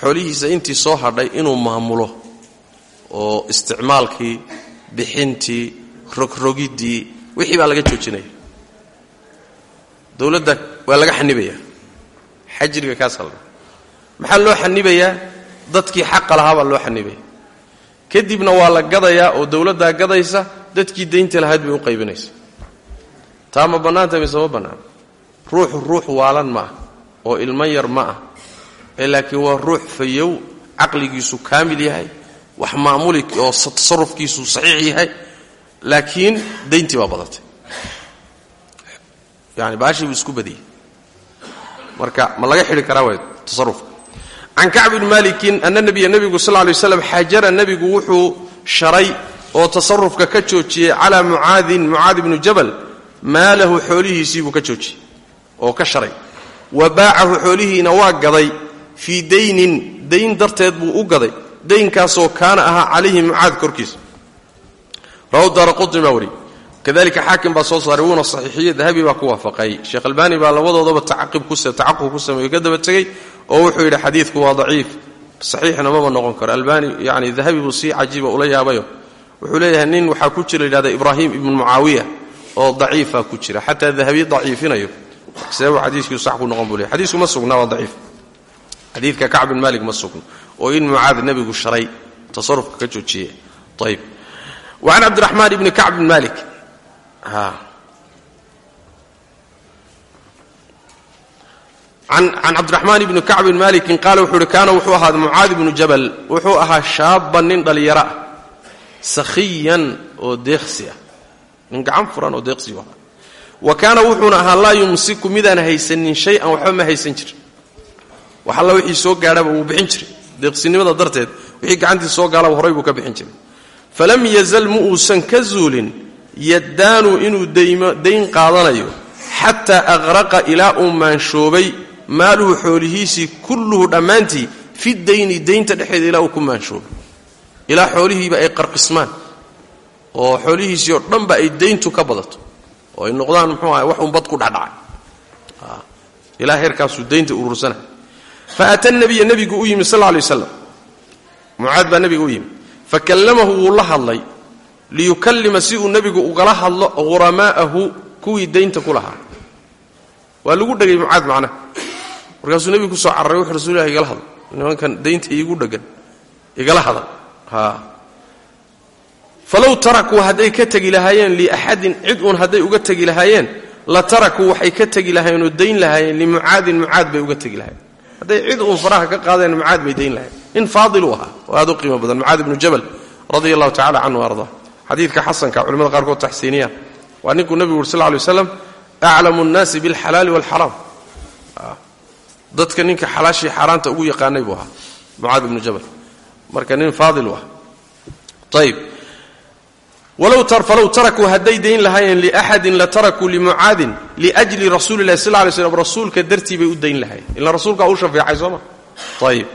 Xoolihiisa intii soo hadhay inuu maamulo oo isticmaalkii bixintii rogrogiddii wixii baa laga joojinaya. Dowladda waa laga xanibayaa xajriga kaas halda maxaa loo xanibayaa dadkii xaqa lahaa baa loo xanibaya kadibna waa la gadayaa oo dowladdaa gadaysa dadkii daynta lahayd bay u qaybinaysa. Taa ma bannaanta mise ma bannaan? Ruuxu ruux waalan ma ah oo ilmo yar ma ah. Ee laakiin waa ruux fayow caqligiisu kaamil yahay wax maamuli oo tasarufkiisu saxiix yahay laakiin dayntii baa badatay. Yani baashii isku badiyey. Marka ma laga xidhi karaa way tasarufka can kacb bni malikin ana nabiya nebigu sal lay waslam xajara nebigu wuxuu sharay oo tasarufka ka joojiyey calaa mucaadin mucaad ibnu jabal maalahu xoolihiisii buu ka joojiyey oo ka sharay. Wa baacahu xoolihiina waa gaday fii daynin dayn darteed buu u gaday daynkaasoo kaana ahaa calayhi mucaad korkiisa. Rawahu daara qutni baa wariyey kadalika xaakim baa soo saaray wuuna saxiixiye dahabi baa ku waafaqay. Sheekh albaani baa labadoodaba tacaqub ku sameeyo ka daba tegey oo wuxuu yidhi xadiidku waa daciif saxiixna maba noqon karo. Albaani yani dahabi buu si cajiiba ula yaabayo. Wuxuu leeyahay nin waxaa ku jira yidhahda ibraahim ibnu mucaawiya oo daciifa ku jira xataa dahabi daciifinayo. Seebuu xadiiskii sax ku noqon buu leey ma sugna waa daciif. Xadiidka kacb bin malik ma sugna oo in mucaad nebigu sharay. Tasarufka ka joojiye ayb wa can cabdiraxmaan ibni kacb bin malik. Can cabdiraxmaan ibni kacb bin malikin qaala wuxuu uhi kaana wuxuu ahaa mucaad ibnu jabal. Wuxuu ahaa shaaban nin dhallinyaro ah. Sakhiyan oo deeqsi ah. Nin furan oo deeqsi u ahaa wa kaana wuxuuna ahaa laa yumsiku midaan haysanin shay-an waxba ma haysan jirin. Wax alla wixii soo gaadhaba wuu bixin jiray deeqsinimada darteed wixii gacantii soo gaalaba horay buu ka bixin jiray. Falam yazal mu uusan ka zuulin yaddaanu inuu dayn qaadanayo xataa aqraqa ilaa uu maanshoobay maaluhu xoolihiisii kulluhu dhammaantii fi dayni daynta dhexeeda ilaa uu ku maanshoobay ilaa xoolihiiba ay qarqismaan oo xoolihiisii oo dhanba ay dayntu ka badato oo ay noqdaan muxuu aha wax unbad ku dhacdhacay ilaa heerkaasuu daynta urursana fa ata nabiya nebigu u yimi sal alay waslam mucaad baa nebiga u yimi fa kallamahu wuu la hadlay liyukallima si uu nebigu ugala hadlo ghuramaa'ahu kuwii daynta ku lahaa waa lagu dhegay mucaad macnaha markaasuu nebigu ku soo cararay wuxu rasulilah igala hadl nimankan daynta iigu dhegan igala hadal falow tarakuu hadday ka tegi lahaayeen liaxadin cid uun hadday uga tegi lahaayeen la tarakuu waxay ka tegi lahaayeenoo dayn lahaayeen limucaadin mucaad bay uga tegi lahayen hadday cid uun faraha ka qaadeen mucaad bay dayn lahayen nin faadil u ahaa oo aad u qiimo badan mucaad ibnu jabal radia allahu tacala canhu ardaa xadiidka xasanka culimada qaarkood taxsiiniyaan waa ninkuu nebigu uri sal ly waslam aclamu nnaasi bilxalaali walxaraam dadka ninka xalaashii xaaraanta ugu yaqaanay buu ahaa mucaad ibnu jabal. Marka nin faadil u ah ayb falow tarakuu hadday dayn lahaayeen liaxadin la tarakuu limucaadin liajli rasuuli lahi sal lay slm rasuulka dartii bay u dayn lahayen ila rasuulkaa u shafeecay sooma ayib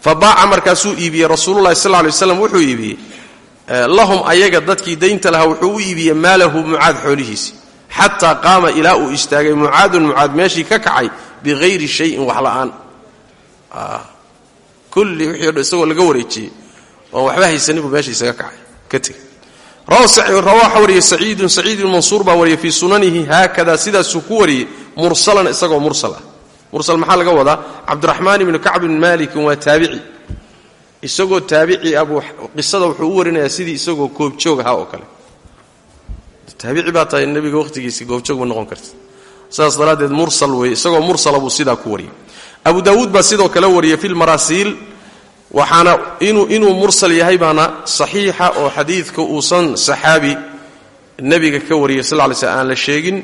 fa baaca markaasuu iibiyey rasuululahi sal lay waslam wuxuu iibiyey lahum ayaga dadkii daynta lahaa wuxuu u iibiyey maalahu mucaad xoolihiisi. Xataa qaama ilaa uu istaagay mucaadun mucaad meeshii ka kacay biayri shayin wax la'aan. Kulli wixii o dhan isagoo laga wareejiyey oon waxba rawaaxa wariyey saciidun saciid ibn mansuur baa wariyey fii sunanihi haakada sidaasuu ku wariyey mursalan isagoo mursal ah mursal maxaa laga wadaa? Cabdiraxmaan ibnu kacb malikin waa taabici. Isagoo taabici abuu qisada wuxuu u warinayaa sidii isagoo goobjoog ahaa oo kale. Taabici baa tahay nebiga wakhtigiisii goobjoog ma noqon karta sidaas daraaddeed mursal weeye isagoo mursala buu sidaa ku wariyey. Abu daawuud baa sidoo kale wariyey fi lmaraasiil waxaana inuu mursal yahay baana saxiixa oo xadiidka uusan saxaabi nebiga ka wariyay sal lay sl aan la sheegin.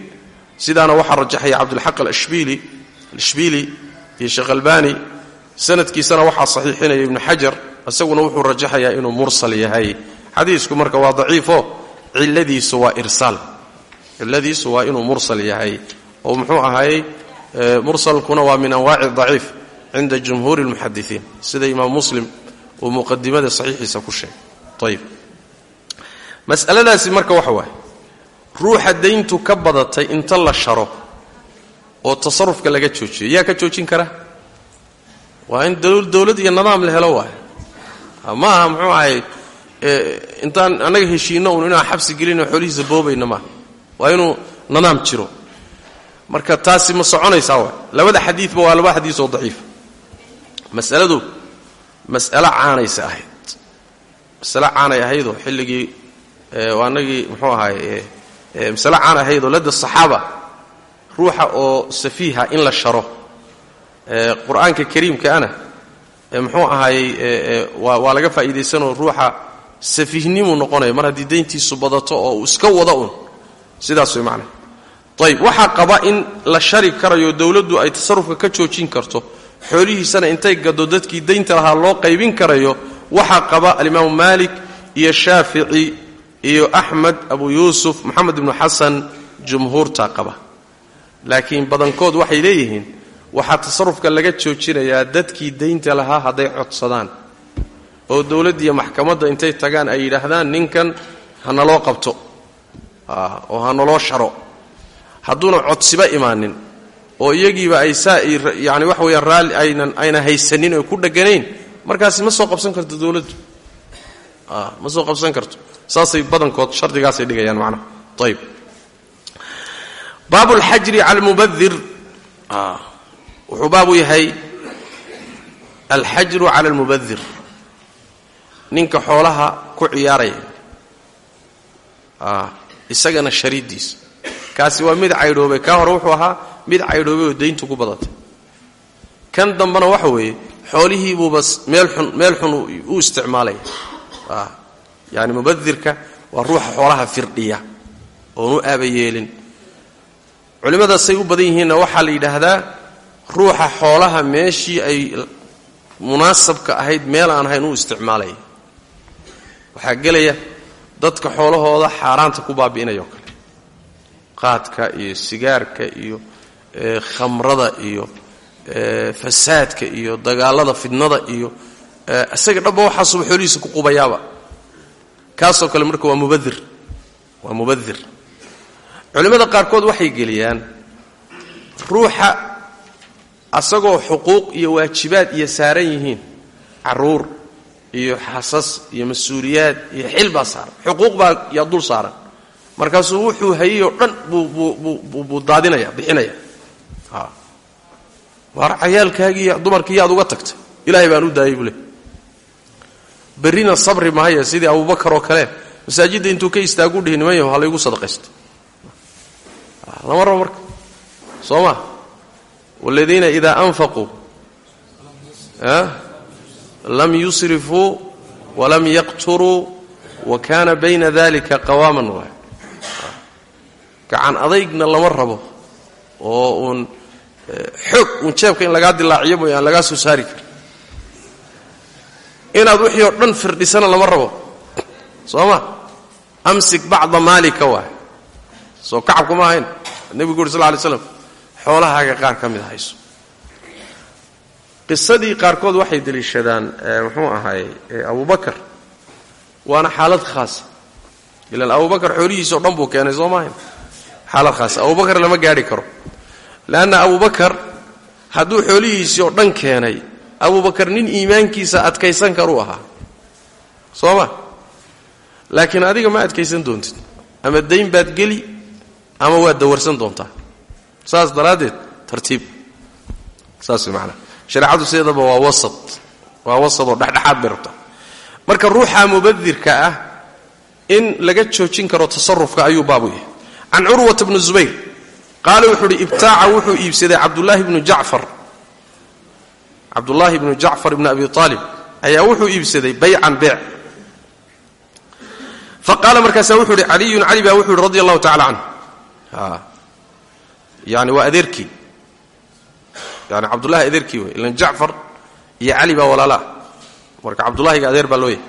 Sidaana waxaa rajaxaya cabdulxaq alishbiili iyo sheekh albani sanadkiisana waxaa saxiixinaya ibnu xajar isaguna wuxuu rajaxayaa inuu mursal yahay. Xadiisku marka waa daciifo ciladiisu waa irsaal. Ciladiisu waa inuu mursal yahay. Oo muxuu ahaayey mursalkuna waa min anwaaci daciif cinda jumhuuri اlmuxadisiin sida imaam muslim uu muqadimada saxiixiisa ku sheegay ayib mas'aladaasi marka waxa waaye ruuxa dayntu ka badatay inta la sharo oo tasarufka laga joojiyo yaa ka joojin kara waa in dowlad iyo nidaam la helo waay ma aha muxuu ahay intaan annaga heshiinno un inaan xabsi gelinoo xoolihiisa boobayna maaha waa inuu nidaam marka taasi ma soconaysaa labada xadiidba waa laba xadiis oo daciifa masaladu mas'alo caanaysa ahayd. Masalo caanay ahaydoo xilligii anagii muxuu ahaay masalo caan ahaydoo ladda saxaaba ruuxa oo safiiha in la sharo. Qur'aanka kariimkaana muxuu ahaayey waa laga faa'iidaysanoo ruuxa safiihnimuu noqonaya mar haddii dayntiisu badato oo uu iska wada un sidaas way macnaha ayb waxaa qaba in la shari karayo dowladdu ay tasarufka ka joojin karto xoolihiisana intay gado dadkii daynta lahaa loo qaybin karayo waxaa qaba alimaamu maalik iyo shaafici iyo axmed abu yuusuf moxamed ibnu xasan jumhuurtaa qaba. Laakiin badankood waxay leeyihiin waxaa tasarufka laga joojinayaa dadkii daynta lahaa hadday codsadaan oo dowladdiiyo maxkamadda intay tagaan ay yidhaahdaan ninkan hanaloo qabto oo hanaloo sharo hadduuna codsiba imaanin oo iyagiiba ay saa yani waxa weyaan raalli aynan ayna haysanin oo ku dheganayn markaasi ma soo qabsan karto dowladdu. Ma soo qabsan karto. Saasay badankood shardigaasay dhigayaan macnaha ayib baab alxajri cala almubadir. Wuxuu baabu yahay alxajru cala almubadir. Ninka xoolaha ku ciyaaraya. Isagana shariiddiisa kaasi waa mid caydhoobay. Kaa hore wuxuu ahaa mid caydhoobay oo dayntu ku badatay. Kan dambena waxa weeye xoolihiibuuba meel xun u isticmaalaya yani mubadirka waa ruuxa xoolaha firdhiya oon u aabayeelin culimmadaasay u badan yihiinna waxaa la yidhaahdaa ruuxa xoolaha meeshii ay munaasabka ahayd meel aan ahayn u isticmaalaya waxaa gelaya dadka xoolahooda xaaraanta ku baabi'inaya oo kale. Qaadka iyo sigaarka iyo khamrada iyo fasaadka iyo dagaalada fidnada iyo isaga dhabba waxaasuba xoolihiisa ku qubayaaba. Kaasoo kale marka waa mubadir waa mubadir culimmada qaarkood waxay geliyaan ruuxa asagoo xuquuq iyo waajibaad iyo saaran yihiin carruur iyo xasas iyo mas'uuliyaad iyo xil baa saaran. Xuquuq baa yaa dul saaran. Markaasuu wuxuu hayay oo dhan buu daadinaya bixinaya waar cayaalkaagii dumarkii yaad uga tagtay? Ilaahay baan u daayay buu le berrina sabri mahaya sidii abubakar oo kale. Masaajidda intuu ka istaagu dhihi niman yaho halaygu sadaqaysto. Lama rabo marka. Soo ma? Waaladiina idaa anfaquu lam yusrifuu walam yaqturuu wa kaana bayna dalika qawaaman waay gacan adaygna lama rabo oo uun xoog uun jeebka in lagaa dilaaciyo mooy aan lagaa soo saari karin inaad wixii oo dhan firdhisana lama rabo. Soo ma? Amsik bacda maalika waay. Soo kacabku ma ahayn. Nebigu uri sal lay slam xoolahaaga qaar ka mid hayso. Qisadii qaarkood waxay deliishadaan muxuu ahaay abubakar waana xaalad khaasa ilaan abubakar xoolihiisao dhan buu keenay soo maahayn xaalad khaasa abubakar lama gaadhi karo leanna abubakar hadduu xoolihiisii oo dhan keenay abubakar nin iimaankiisa adkaysan karuu ahaa. Soo ma laakiin adiga ma adkaysan doontid. Ama dayn baad geli ama waad dawarsan doontaa. Saas daraaddeed tartiib. Saas manaa shareecadu sideedaba waa wasat waa wasat oo dhexdhexaad bay rabtaa. Marka ruuxa mubadirka ah in laga joojin karo tasarufka ayuu baabu yahay can curwata bni zubayr qaala wuxuu uhi ibtaaca wuxuu iibsaday cabdulaahi bnu jacfar. Cabdullaahi bnu jacfar ibni abi aalib ayaa wuxuu iibsaday baycan beec fa qaala markaasaa wuxuu ihi caliyun cali baa wuxuu ihi radi allahu tacala canhu. Yani waa adeerkii yani cabdullahi adeerkii wey ilan jacfar iyo cali baa walaalaa marka cabdullahiga adeer baa loo yahay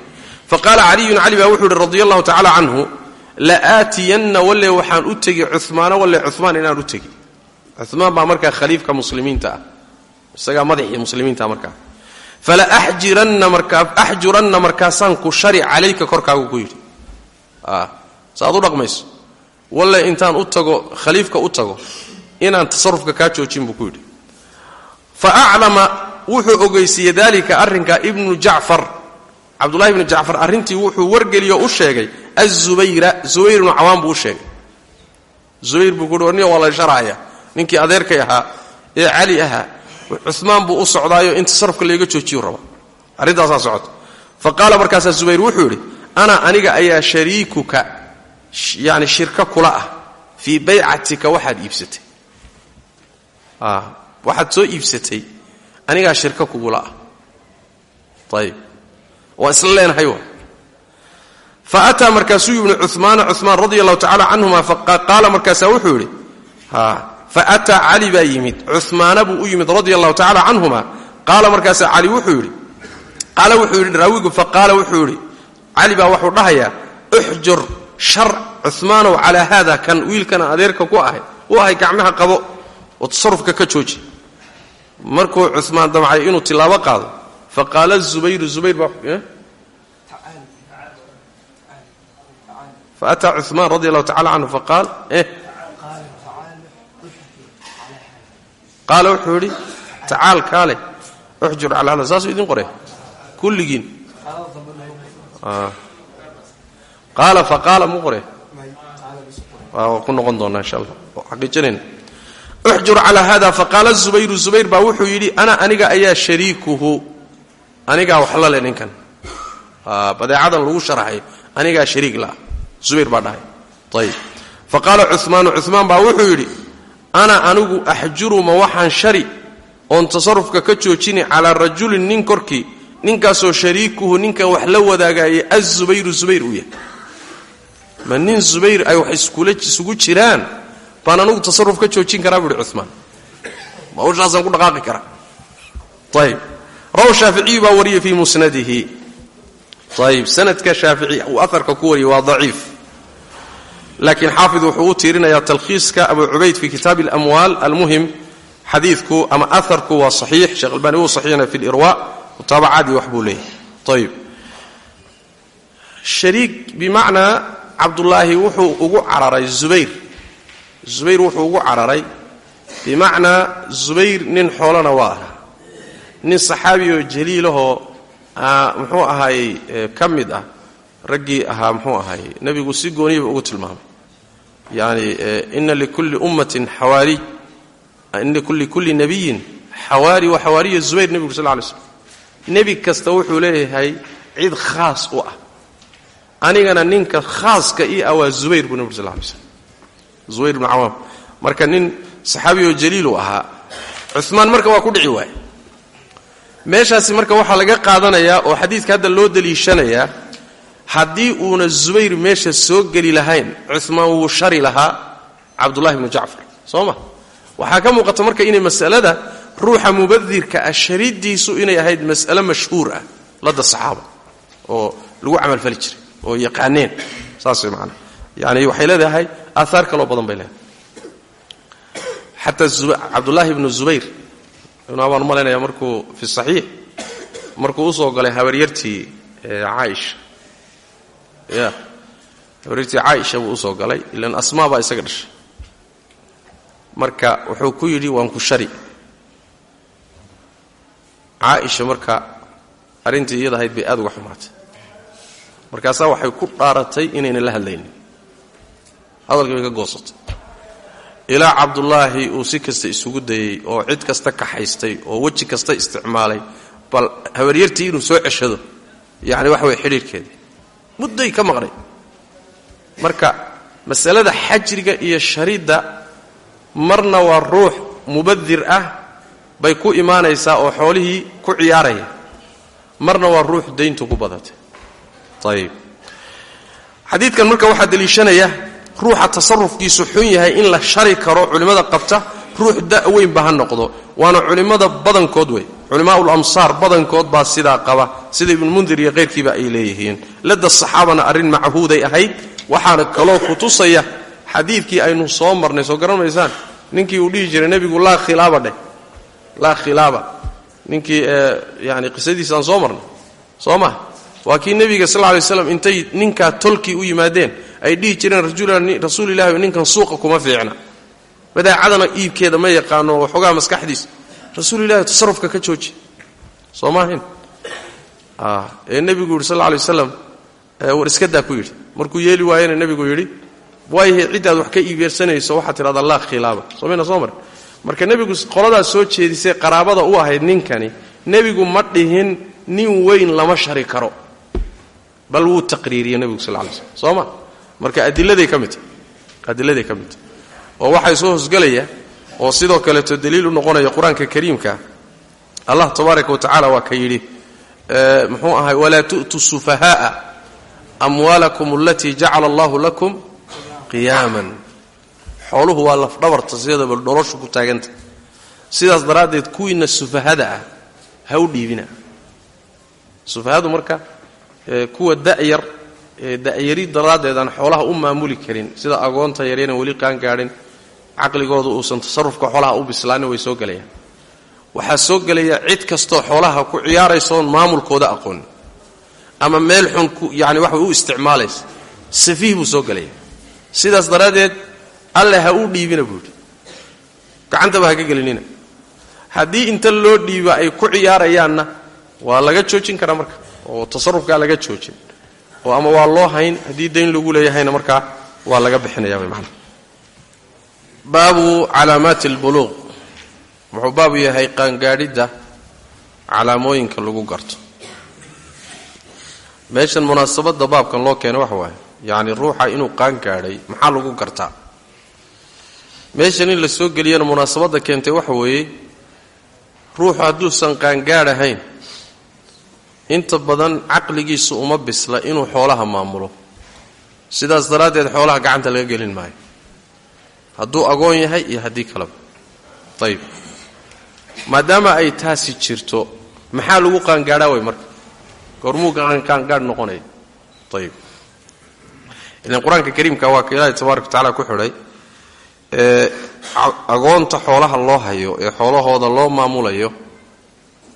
fa qaala caliyun cali baa wuxuu ihi radi allahu tacala canhu la'aatiyanna walle waxaan u tegi cumaana walle cumaan inaan u tegi. Cumaan baa markaa khaliifka muslimiinta ah. Isagaa madaxii muslimiinta markaa. Fala axjuranna markaasaan ku shari calayka korkaagu ku yidhi. Saaad u dhaqmayso. Walle intaan u tago khaliifka u tago inaan tasarufka kaa joojin buu ku yidhi. Fa aclama wuxuu ogeysiiyey dalika arrinka ibnu jacfar cabdullahi ibnu jacfar arrintii wuxuu wargeliyo u sheegay azubayra zubayr ibnu cawaan buu u sheegay. Zubayr buu kuhi waa la sharcaya ninkii adeerkay ahaa ee cali ahaa cumaan buu u socdaayo in tasarufka layga joojiyu raba arrintaasaa socota. Fa qaala markaasaa zubayr wuxuu yidhi ana aniga ayaa shariikuka yani shirka kula ah. Fii baycatika waxaad iibsatay. Waxaad soo iibsatay anigaa shirka kugula ah. Ayib waa isla leenahay fa ataa markaasuu yimid cumaana cumaan radia allahu tacala canhuma faqaala markaasaa wuxuu yidhi fa ataa cali baa yimid cumaana buu u yimid radia allahu tacala canhuma qaala markaasaa cali wuxuu yidhi qaala wuxuu yidhi raawigu faqaala wuxuu yidhi cali baa wuxuu dhahayaa uxjur shar cumaanow calaa haada kan wiilkana adeerka ku ahay u ahay gacmaha qabo oo tasarufka ka jooji. Markuu cumaan damcay inuu tilaabo qaado fa qaala zubayru zubayr baa fa ataa cumaan radi allahu tacala canhu faqaal qaala wuxuu yidhi tacaal kaale uxjur calaa saasuu idin qore kulligiin qaala faqaala mu qore waa ku noqon doonaa insha allah xaqiijinayna uxjur calaa hada faqaala zubayru zubayr baa wuxuu yidhi ana aniga ayaa shariikuhu anigaa wax la le ninkan. Badeecadan lagu sharaxay. Anigaa shariik laah zubayr baa dhahay. Ayib fa qaala cumaanu cumaan baa wuxuu yidhi ana anigu axjuru ma waxaan shari oon tasarufka ka joojini calaa rajulin nin korkii ninkaasoo shariikuhu ninkan wax la wadaagaayay azubayru zubayr uu yahay. Ma nin zubayr ay wax isugu jiraan? Baan anugu tasaruf ka joojin karaa buu ihi cumaan ma hawshaasaan ku dhaqaaqi karaa. Ayib raw shaaficiyu baa wariyay fii musnadihi. Ayib sanadka shaafici uu aarka ku wariyay waa daciif. Laakiin xaafid wuxuu u tiirinayaa talkhiiska abu cubayd fi kitaabi alamwaal. Almuhim xadiidku ama aharku waa saxiix. Sheekh albani wuu saxiixina fi lirwa mutaabacadii wax buu leeyahay. Ayib shariik bimacnaa cabdullaahi wuxuu ugu cararay zubayr. Zubayr wuxuu ugu cararay. Bimacnaa zubayr nin xoolana waa nin saxaabioo jaliilahoo muxuu ahaayey ka mid ah raggii ahaa muxuu ahaayey nebigu si gooniyaba ugu tilmaamay. Yani ina likulli ummatin xawaariy ina likulli nabiyin xawaari wa xawaariya zubayr nebigu sal lay slm nebi kasta wuxuu leeyahay cid khaas u ah. Anigana ninka khaaska ii ah waa zubayr buu nebig sal lay slm zubayr bnu cawaam marka nin saxaabioo jaliilu ahaa cumaan marka waa ku dhici waay meeshaasi marka waxaa laga qaadanayaa oo xadiidka hadda loo daliishanayaa haddii uuna zubayr meesha soo geli lahayn cumaan wuu shari lahaa cabdullahi bnu jacfar. Soo ma? Waxaa ka muuqata marka inay masalada ruuxa mubadirka ah sharidiisu inay ahayd mas'ale mashhuur ah ladda saxaaba oo lagu camalfali jiray oo yaqaaneen saas way maanaa yani waxay leedahay aahaar kaloo badan bay leedahay. Xataa cabdullaahi bnu zubayr baan u malaynaya markuu fi saxiix markuu u soo galay habaryartii caaisha. Ya habaryartii caaisha buu u soo galay ilan asmaa baa isaga dhashay. Marka wuxuu ku yidhi waan ku shari. Caaisha marka arrintii iyada ahayd bay aad uga xumaatay. Markaasaa waxay ku dhaaratay inayna la hadlaynin. Hadalkii bay ka goosatay ilaa cabdullaahi uu si kasta isugu dayey oo cid kasta kaxaystay oo weji kasta isticmaalay bal habaryartii inuu soo ceshado. Yacni waxa way xidhiirhkeedii mudday ka maqnay. Marka masalada xajriga iyo sharidda marna waa ruux mubadir ah bay ku imaanaysaa oo xoolihii ku ciyaaraya. Marna waa ruux dayntu ku badatay. Ayib xadiidkan marka waxaa deliishanaya ruuxa tasarufkiisu xun yahay in la shari karo culimmada qabta ruux da'weynba ha noqdo. Waana culimmada badankood wey. Culimaaul amsaar badankood baa sidaa qaba. Sida ibnumundir iyo keyrkiiba ay leeyihiin. Ladda saxaabana arrin machuuday ahayd. Waxaana kaloo ku tusaya xadiidkii aynu soo marnay. Soo garan maysaan? Ninkii uu dhihi jiray nebigu laa khilaaba dheh. Laa khilaaba. Ninkii yani qisadiisaan soo marnay. Soo ma? Waa kii nebiga sal lay slam intay ninkaa tolkii u yimaadeen ay dhihi jireen rasuulilahi ninkan suuqa kuma fiicna. Badaacadana iibkeeda ma yaqaano waxoogaa maskaxdiis rasuulilahi tasarufka ka jooji. Soo maahayn ee nebigu yidhi sal lay waslam war iskadaa ku yidhi. Markuu yeeli waayena nebigu yidhi waayahay ciddaad wax ka iibyeersanayso waxaad tidhahdaa laa khilaaba. Somayna soo marin marka nebigu qoladaas soo jeedisay qaraabada u ahayd ninkani nebigu ma dhihin nin weyn lama shari karo. Bal wuu taqriiriye nebigu sal lay slm soo ma marka adiladay ka mid tahay adiladay ka mid. Tahay oo waxay soo hosgelaya oo sidoo kaleeto daliil u noqonaya qur'aanka kariimka allah tabaaraka wa tacala waa ka yidhi muxuu ahay walaa tu'tuu sufaha'a amwaalakum alatii jacala allahu lakum qiyaaman. Xooluhu waa lafdhabarta sidaba noloshu ku taaganta. Sidaas daraaddeed kuwiinna sufahada ah ha u dhiibina. Sufahadu marka kuwa da'yar da'yari daraaddeed aan xoolaha u maamuli karin sida agoonta yaryana weli qaan gaadhin caqligooda uusan tasarufka xoolaha u bislaanin way soo gelayaan waxaa soo gelaya cid kastoo xoolaha ku ciyaaraysoon maamulkooda aqoonin ama meel xun yani waxa u isticmaalaysa safiih buu soo gelaya sidaas daraaddeed alle ha u dhiibina buu yidhi gacantaba ha ka gelinina. Haddii inta loo dhiiba ay ku ciyaarayaanna waa laga joojin karaa marka oo tasarufkaa laga joojin oo ama waa loo hayn haddii dayn lagu leeyahayna markaa waa laga bixinaya way macana baabu calaamaati albuluuq wuxuu baabu yahay qaangaadhidda calaamooyinka lagu garto. Meeshan munaasabadda baabkan loo keenay waxa waaye. Yacni ruuxa inuu qaangaadhay maxaa lagu gartaa? Meeshan in la soo geliyana munaasabadda keentay waxa weeye ruuxu hadduusan qaangaadh ahayn inta badan caqligiisu uma bisla inuu xoolaha maamulo. Sidaas daraaddeed xoolaha gacanta laga gelin maayo. Hadduu agoon yahay iyo haddii kaleba. Ayib maadaama ay taasi jirto maxaa lagu qaangaadhaa way marka? Goormuu qaangaadh noqonaya ayib ilan qur'aanka kariimka waa ka tabaaraka wa tacaala ku xidhay agoonta xoolaha loo hayo ee xoolahooda loo maamulayo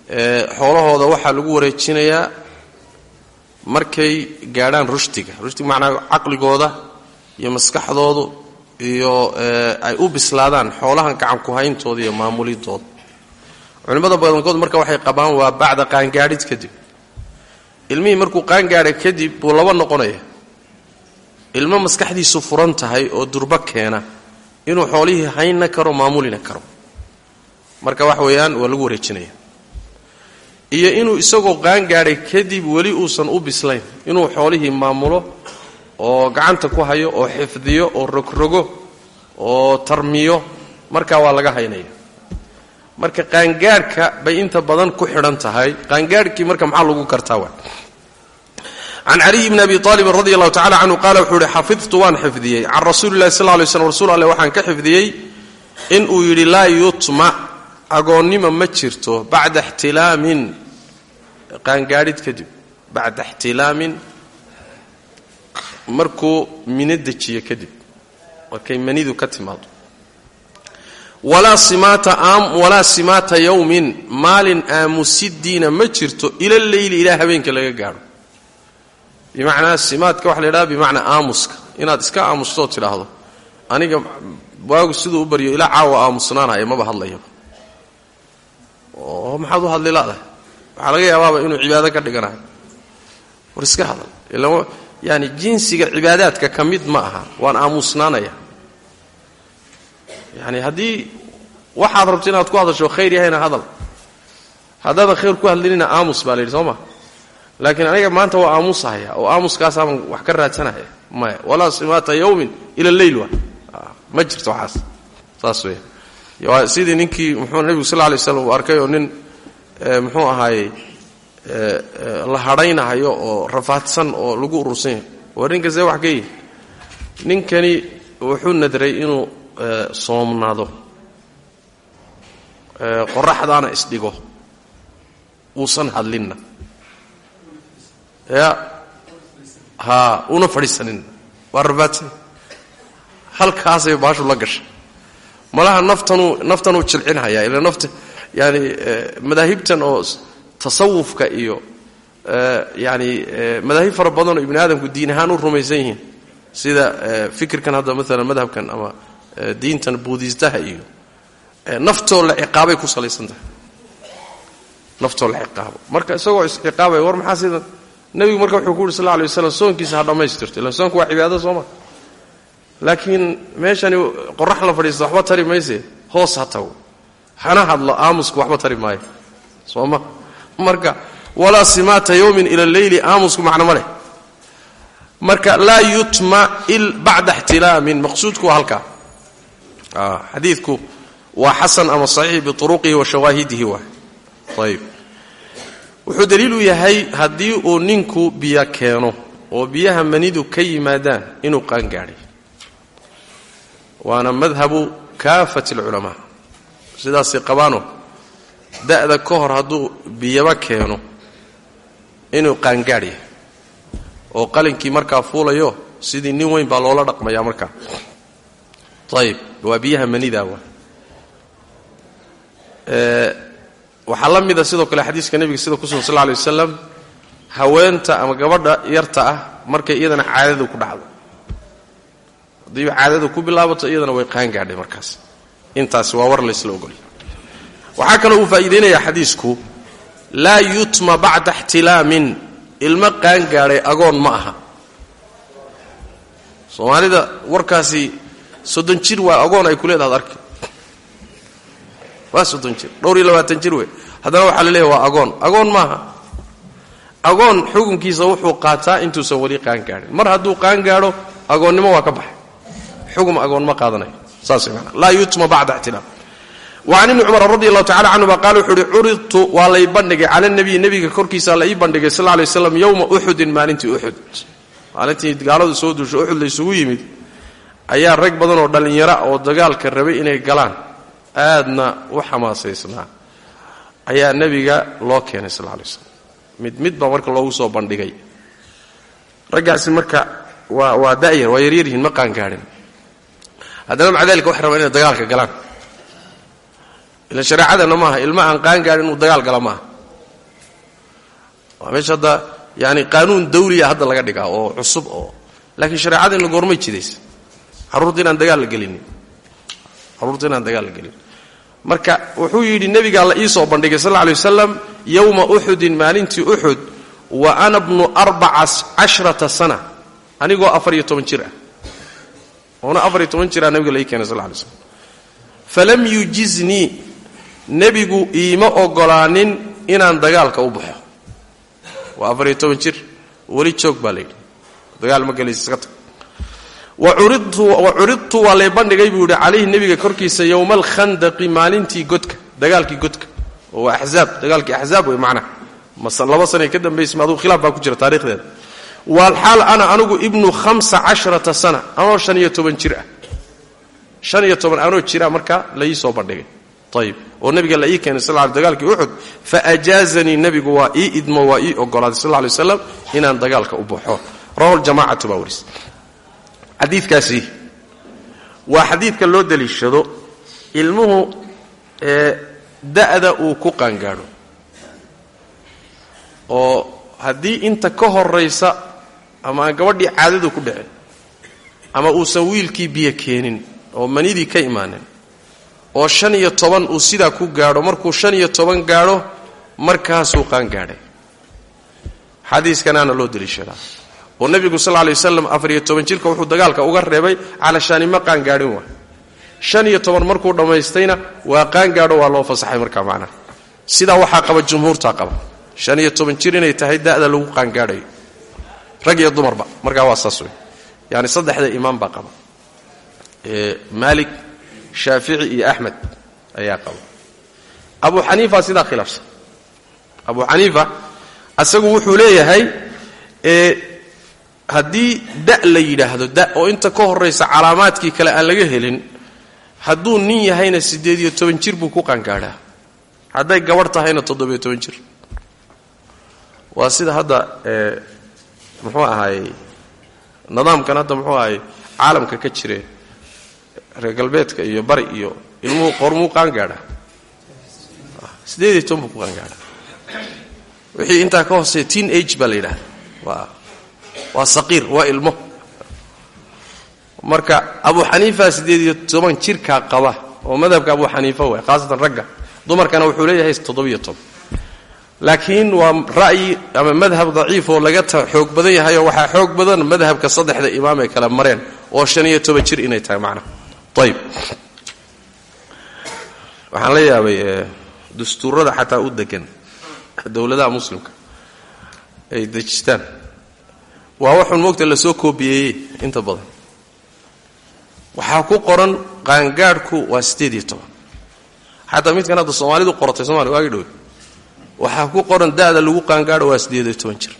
xoolahooda waxaa lagu wareejinayaa markay gaadhaan rushdiga. Rushdiga macnaa caqligooda iyo maskaxdoodu iyo ay u bislaadaan xoolahan gacan ku hayntooda iyo maamulidooda culimmada badankood marka waxay qabaan waa bacda qaangaadhid kadib. Ilmihii markuu qaangaadhay kadib buu laba noqonaya. Ilmo maskaxdiisu furan tahay oo durbo keena inuu xoolihii haynna karo maamulina karo. Marka wax weeyaan waa lagu wareejinaya iyo inuu isagoo qaangaadhay kadib weli uusan u bislayn inuu xoolihii maamulo oo gacanta ku hayo oo xifdiyo oo rogrogo oo tarmiyo markaa waa laga haynaya. Marka qaangaadhka bay inta badan ku xidhan tahay. Qaangaadhkii marka maxaa lagu kartaa wa can caliy bni abi aalibin radi allahu tacala canhu qaala wuxuu yihi xafidtu waan xifdiyey. Can rasuuli llahi sal lay slm rasuul alleh waxaan ka xifdiyey inuu yidhi laa yutma agoonnima ma jirto bacda ixtilaamin qaangaadhid kadib bacda ixtilaamin markuu mino dejiyo kadib markay manidu ka timaado walaa simaata yowmin maalin aamusidiina ma jirto ila leyli ilaa habeenka laga gaadho. Bimacnaa simaadka waxa la ydhaha bimacnaa aamuska inaad iska aamustoo tidhaahdo aniga waagu siduu u baryo ilaa caawa aamusnaanaya maba hadlayaba oo maxaad u hadli ladahay waxaa laga yaabaaba inuu cibaado ka dhiganayo war iska hadal. Yani jinsiga cibaadaadka ka mid ma aha. Waan aamusnaanaya. Yani haddii waxaad rabto inaad ku hadasho khayr yahayna hadal. Haddaadan khayr ku hadlinina aamus baa la yidhi soo ma laakiin aniga maanta waa aamusahaya oo aamuskaasaaban wax ka raadsanaya. Maya walaa simaata yowmin ila leyl wa ma jirto waxaas. Saas wey waa sidii ninkii muxuu nebigu sal lay slam uu arkay oo nin muxuu ahaayey la hadhaynahayo oo rafaadsan oo lagu urursan yahay. War ninka see wax ka yihi ninkani wuxuu nadray inuu soomnaado. Qoraxdaana isdhigo. Uusan hadlinna. Ya. Ha una fadhiisaninna waa rafaadsan. Halkaasay baashu la gashay malaha naftanuu naftanuu jilcinhayaa ila nafta yaani madaahibtan oo tasawufka iyo yani madaahib fara badan oo ibni aadamku diin ahaan u rumaysan yihiin. Sida fikirkan hadda maalan madhabkan ama diintan buudiistaha iyo naftoo la ciqaabay ku salaysan tahay. Naftoo la ciqaabo marka isagoo isciqaabaya war maxaa sida? Nebigu marka wuxuu ku yuri sal lay waslam soonkiisa ha dhammaystirto ila soonku waa cibaado soo ma laakiin meeshani qorax la fadhiista waxba tari mayse hoos ha tago. Hana hadlo aamusku waxba tari maayo. Soo ma? Marka walaa simaata yowmin ila leyli aamusku macno ma leh. Marka laa yutma bacda ixtilaamin maqsuudku waa halkaa. Xadiidku waa xasan ama saxiix biuruqihi wa shawaahidihi waay ayb wuxuu daliilu yahay haddii uu ninku biyo keeno oo biyaha manidu ka yimaadaan inuu qaangaadhay waana madhabu kaafat alculamaa. Sidaasay qabaano da'da ka hor hadduu biyaba keeno inuu qaangaadh yahay. Oo qalinkii markaa fuulayo sidii nin weyn baa loola dhaqmayaa markaa ayib waa biyaha manida waa. Waxaa la mida sidoo kale xadiiska nebiga sida kusugan sal lay wasalam haweenta ama gabadha yarta ah markay iyadana caadadu ku dhacdo haddii caadadu ku bilaabato iyadana way qaangaadhay markaas. Intaasi waa war laysla ogolya waxaa kaloo uu faa'iidaynayaa xadiisku laa yutma bacda ixtilaamin. Ilmo qaangaadhay agoon ma aha. Soomaalida warkaasi soddon jir waa agoon ay ku leedaha ad arki. Waa soddon jir. Dhowr iyo labaatan jir wey haddana waxaa la leeyahy waa agoon. Agoon maaha agoon xukunkiisa wuxuu qaataa intuusan weli qaan gaadhin. Mar hadduu qaan gaadho agoonnimo waa ka baxay xugum agoon ma qaadanayo saas mana laa yutma bacda ixtilaam wacan ibni cumar radi allahu tacala canhuma qaal wuxuu uhi curidtu waa lay bandhigay cala nabiyi nebiga korkiisa la ii bandhigay sal lay waslam yowma uxudin maalintii uxud maalintii gaaladu soo duusho uxud laysugu yimid ayaa rag badan oo dhallinyara oo dagaalka rabay inay galaan. Aadna u xamaasaysnaa ayaa nebiga loo keenay sal lay waslam mid mid baa marka loogu soo bandhigay. Raggaasi marka waa waa da'yar waa yaryaryihiin ma qaangaadhin haddana maca dalika waxay rabaan inay dagaalka galaan. Ila shareecadana maaha ilma aan qaan gaadhin inuu dagaal gala maaha. Waa meesha hadda yani qaanuun dawliya hadda laga dhigaa oo cusub oo laakiin shareecadeenna goormay jidaysa carruurta inaan dagaal la gelinin carruurta inaan dagaal la gelinin marka wuxuu yidhi nebigaa la ii soo bandhigay sal alay wasalam yowma uxudin maalintii uxud wa ana bnu arbaca cashrata sana. Anigoo afar iyo toban jir ah oona afar iyo toban jiraa nabiga la ii keenay sal alay slam falam yujiznii nebigu iima ogolaanin inaan dagaalka u baxo. Waa afar iyo toban jir weli joog baa layidhi dagaal ma gelaysa iska tag. Wa curidtu waa lay bandhigay buu yidhi calayhi nebiga korkiisa yowma alkhandaqi maalintii godka dagaalkii godka. Oo axzaab dagaalkii axzaab wey macnaha laba sanay ka dambaysma adugu khilaaf baa ku jira taarikhdeeda waalxaal ana anigu ibnu hamsa casharata sana anoo shan iyo toban jir ah. Shan iyo toban anoo jira markaa la soo bandhigay. Ayib oo nabiga la ii keenay sal dagaalkii uxud faajaazanii nebigu waa ii idmo waa ii ogolaaday sal lay waslam inaan dagaalka u baxo. Rawahu ljamacatu baa waris. Xadiidkaasi waa xadiidka loo daliishado ilmuhu da'da uu ku qaangaadho. Oo haddii inta ka horaysa ama aan gabadhii caadadu ku dhicin ama uusan wiilkii biyo keenin oo manidii ka imaanin. Oo shan iyo toban uu sidaa ku gaadho markuu shan iyo toban gaadho markaasuu qaangaadhay xadiiskanaana loo daliishadaa oo nebigu sal lay wasalam afar iyo toban jirka wuxuu dagaalka uga reebay calashaanima qaangaadhin waa. Shan iyo toban markuu dhammaystayna waa qaangaadho waa loo fasaxay markaa macnaha sidaa waxaa qaba jumhuurtaa qaba. Shan iyo toban jir inay tahay da'da lagu qaangaadhayo rag iyo dumarba. Markaa waa saas wey yaani saddexda imaam baa qaba. Maalik shaafici iyo axmed ayaa qaba. Abu xaniifa sidaa khilaafsan. Abu xaniifa asagu wuxuu leeyahay haddii da la yidhaahdo da oo inta ka horaysa calaamaadkii kale aan laga helin hadduu nin yahayna siddeed iyo toban jir buu ku muxuu ahaayey nidaamkan hadda muxuu ahaayey caalamka ka jire reer galbeedka iyo bari iyo ilmuhu qormuu qaangaadhaa siddeed iyo toban buu ku qaangaadhaa wixii intaa ka hooseeya teen age baa la yidhahda waa waa saqiir waa ilmo. Marka abu xaniifa siddeed iyo toban jirkaa qaba oo madhabka abu xaniifa waay khaasatan ragga. Dumarkana wuxuu leeyahay toddobiyo toban laakiin waa ra'yi ama madhab daciif oo laga xoog badan yahayoo waxaa xoog badan madhabka saddexda imaam ay kala mareen oo shan iyo toban jir inay tahay macnaha ayib waxaan la yaabay dastuurada xataa u degan dowladaha muslimka ay dejistaan. Waa waxun moogta la soo koobiyeeyey inta badan. Waxaa ku qoran qaangaadhku waa siddeed iyo toban. Xataa midkan hadda soomaalidu qoratay somalia waagi dhowe waxaa ku qoran da'da lagu qaangaadho waa siddeed iyo toban jir.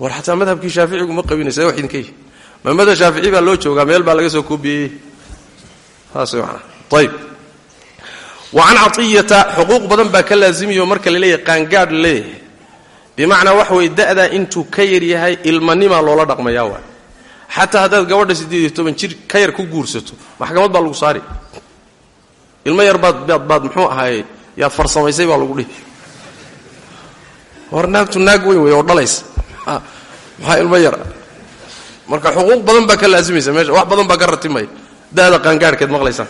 War xataa madhabkii shaaficigu ma qabinaysa wax idinka yihi mamada shaafici baa loo joogaa meel baa laga soo koobiyeeyey saas manaa ayib wa can catiyata xuquuq badan baa ka laazimiyo marka la leeyahay qaangaadh la leeyahay. Bimacnaa wax way da'daa intuu ka yar yahay ilmanimaa loola dhaqmayaa waay. Xataa haddaad gabadha siddeed iyo toban jir ka yar ku guursato maxkamad baa lagu saari. Ilmo yar baad baad baad muxuu ahaayey? Yaad farsamaysay baa lagu dhihi war naagtu naag weyn wey oo dhalaysa maxaa ilmo yar? Marka xuquuq badan baa ka laasimaysa meesha wax badan baa ka ratimaya. Da'da qaangaarhkeed maqlaysaan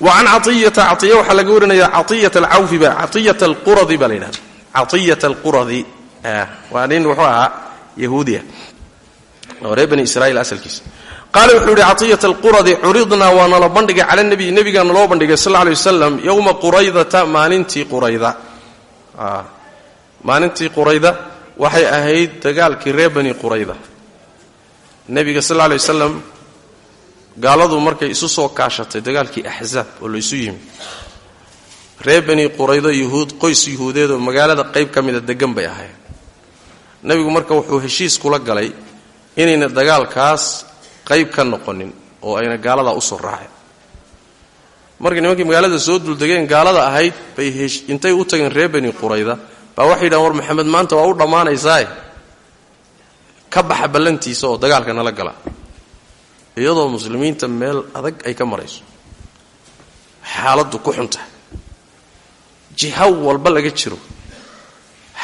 wa caiyata caiya waxaa laga warinaya caiyat alcawfi ba caiyat alquradi baa la yidhahda. Caiyat alquradi waa nin wuxuu ahaa yahuudiya. Oo bani israiil asalkiisa. Qaala wuxuu yidhi catiyat alquradi curidnaa waa nala bandhigay cala nebiy nebigaa naloo bandhigay sal alay wasalam yowma quraydata maalintii qurayda maalintii qurayda waxay ahayd dagaalkii reer bani qurayda. Nebiga sal alay wasalam gaaladu markay isu soo kaashatay dagaalkii axzaab oo laysu yimi. Reer bani quraydo yuhuud qoys yuhuudeed oo magaalada qayb ka mida degan bay ahayd nebigu marka wuxuu heshiis kula galay inayna dagaalkaas qayb ka noqonin oo ayna gaaladaa u soo raaceen. Markay nimankii magaalada soo duldegeen gaalada ahayd bay intay u tageen reer bani qurayda baa waxay yidhahan war maxamed maanta waa u dhammaanaysaae ka baxa ballantiisa oo dagaalka nala gala. Iyadoo muslimiinta meel adag ay ka marayso. Xaaladdu ku xun tahay jiha walba laga jiro.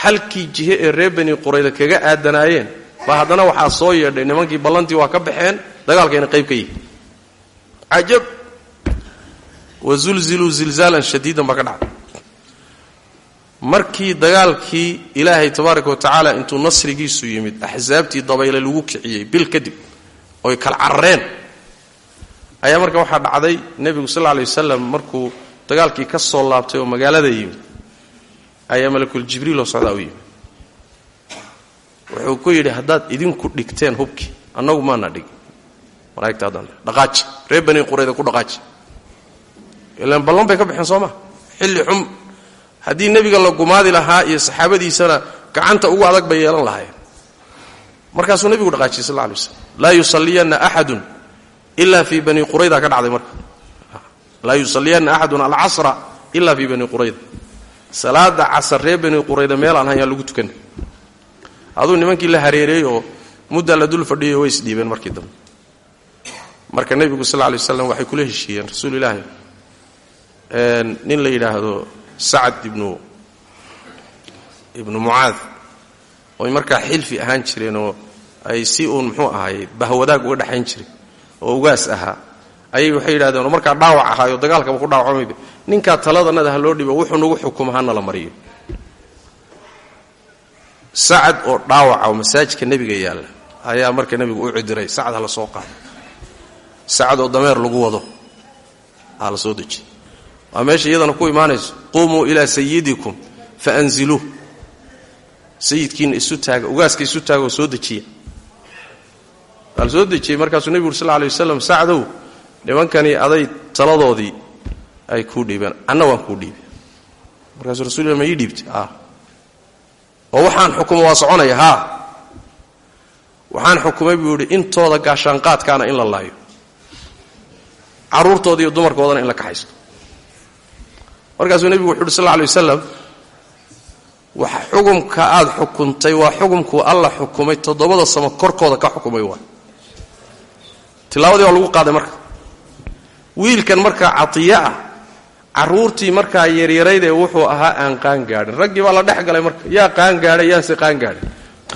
Halkii jihe ee reer bani qurayda kaga aadanaayeen ba haddana waxaa soo yeedhay nimankii ballantii waa ka baxeen dagaalkayna qayb ka yihiin cajab. Wa zulziluu zilzaalan shadiidan baa ka dhacday markii dagaalkii ilaahay tabaaraka wa tacaala intuu nasrigiisu yimid axsaabtii dabayle lagu kiciyey bil kadib oy kala carareen. Ayaa marka waxaa dhacday nebigu sal lla alay wasalam markuu dagaalkii ka soo laabtay oo magaalada yimid ayaa malakul jibriil oo socdaa u yimid. Wuxuu ku yidhi haddaad idinku dhigteen hubkii annagu maana dhig. Malaigta haddaan dhaqaaji reer bani qurayda ku dhaqaaji. Ilaan ballan bay ka baxeen soo ma? Xilli xum haddii nebiga la gumaadi lahaa iyo saxaabadiisana gacanta ugu adag bay yeelan lahaayeen. Markaasuu nebigu dhaqaajiyey sal lla alay waslam laa yusalliyanna axadun ila fii bani qurayda ka dhacday marka. Laa yusalliyanna axadun alcasra ila fii bani qurayda. Salaada casar reer bani qurayda meel aan hayaan lagu tukan. Aduu nimankii la hareereey oo muddaa la dul fadhiyo way isdhiibeen markii dambe. Marka nebigu sal lay waslam waxay kula heshiiyeen rasuul ilaahi nin la yidhaahdo sacad ibnu mucaad oy markaa xilfi ahaan jireen oo ay si uun muxuu ahaay bahwadaag uga dhexayn jiray oo ugaas ahaa. Ayay waxay yidhahdeen markaa dhaawac ahaayo dagaalkaba ku dhaawacmayba ninkaa taladanada ha loo dhibo wuxuu nagu xukuma hana la mariyo sacad oo dhaawaca oo masaajidka nebiga yaalla ayaa marka nebigu u cidiray sacad ha la soo qaado. Sacad oo dameer lagu wado ha la soo dejiyey waa meesha iyadana ku imaanayso. Qumuu ilaa sayidikum fa anziluuh sayidkiina isu taaga ugaaska isu taaga oo soo dejiya. Waa soo dejiyey markaasuu nebigu uri sal lay wasalam sacdow aday taladoodii ay kuu dhiibeen. Anna waan kuu dhiibay. Markaasuu rasul ma ii dhiibtay? Oo waxaan xukumo waa soconaya haa. Waxaan xukumay buu yidhi intooda gaashaanqaadkaana in la laayo. Carruurtooda dumarkoodana in la kaxaysto markaasuu nebigu wuxu uhi sal alay wasalam xukumka aad xukuntay waa xukumkuu alla xukumay toddobada samo korkooda ka xukumay waa. Tilaabadii waa lagu qaaday marka. Wiilkan markaa catiye ah carruurtii markaa yaryaraydee wuxuu ahaa aan qaangaadhin raggii baa la dhex galay marka yaa qaangaadhay yaanse qaangaadhin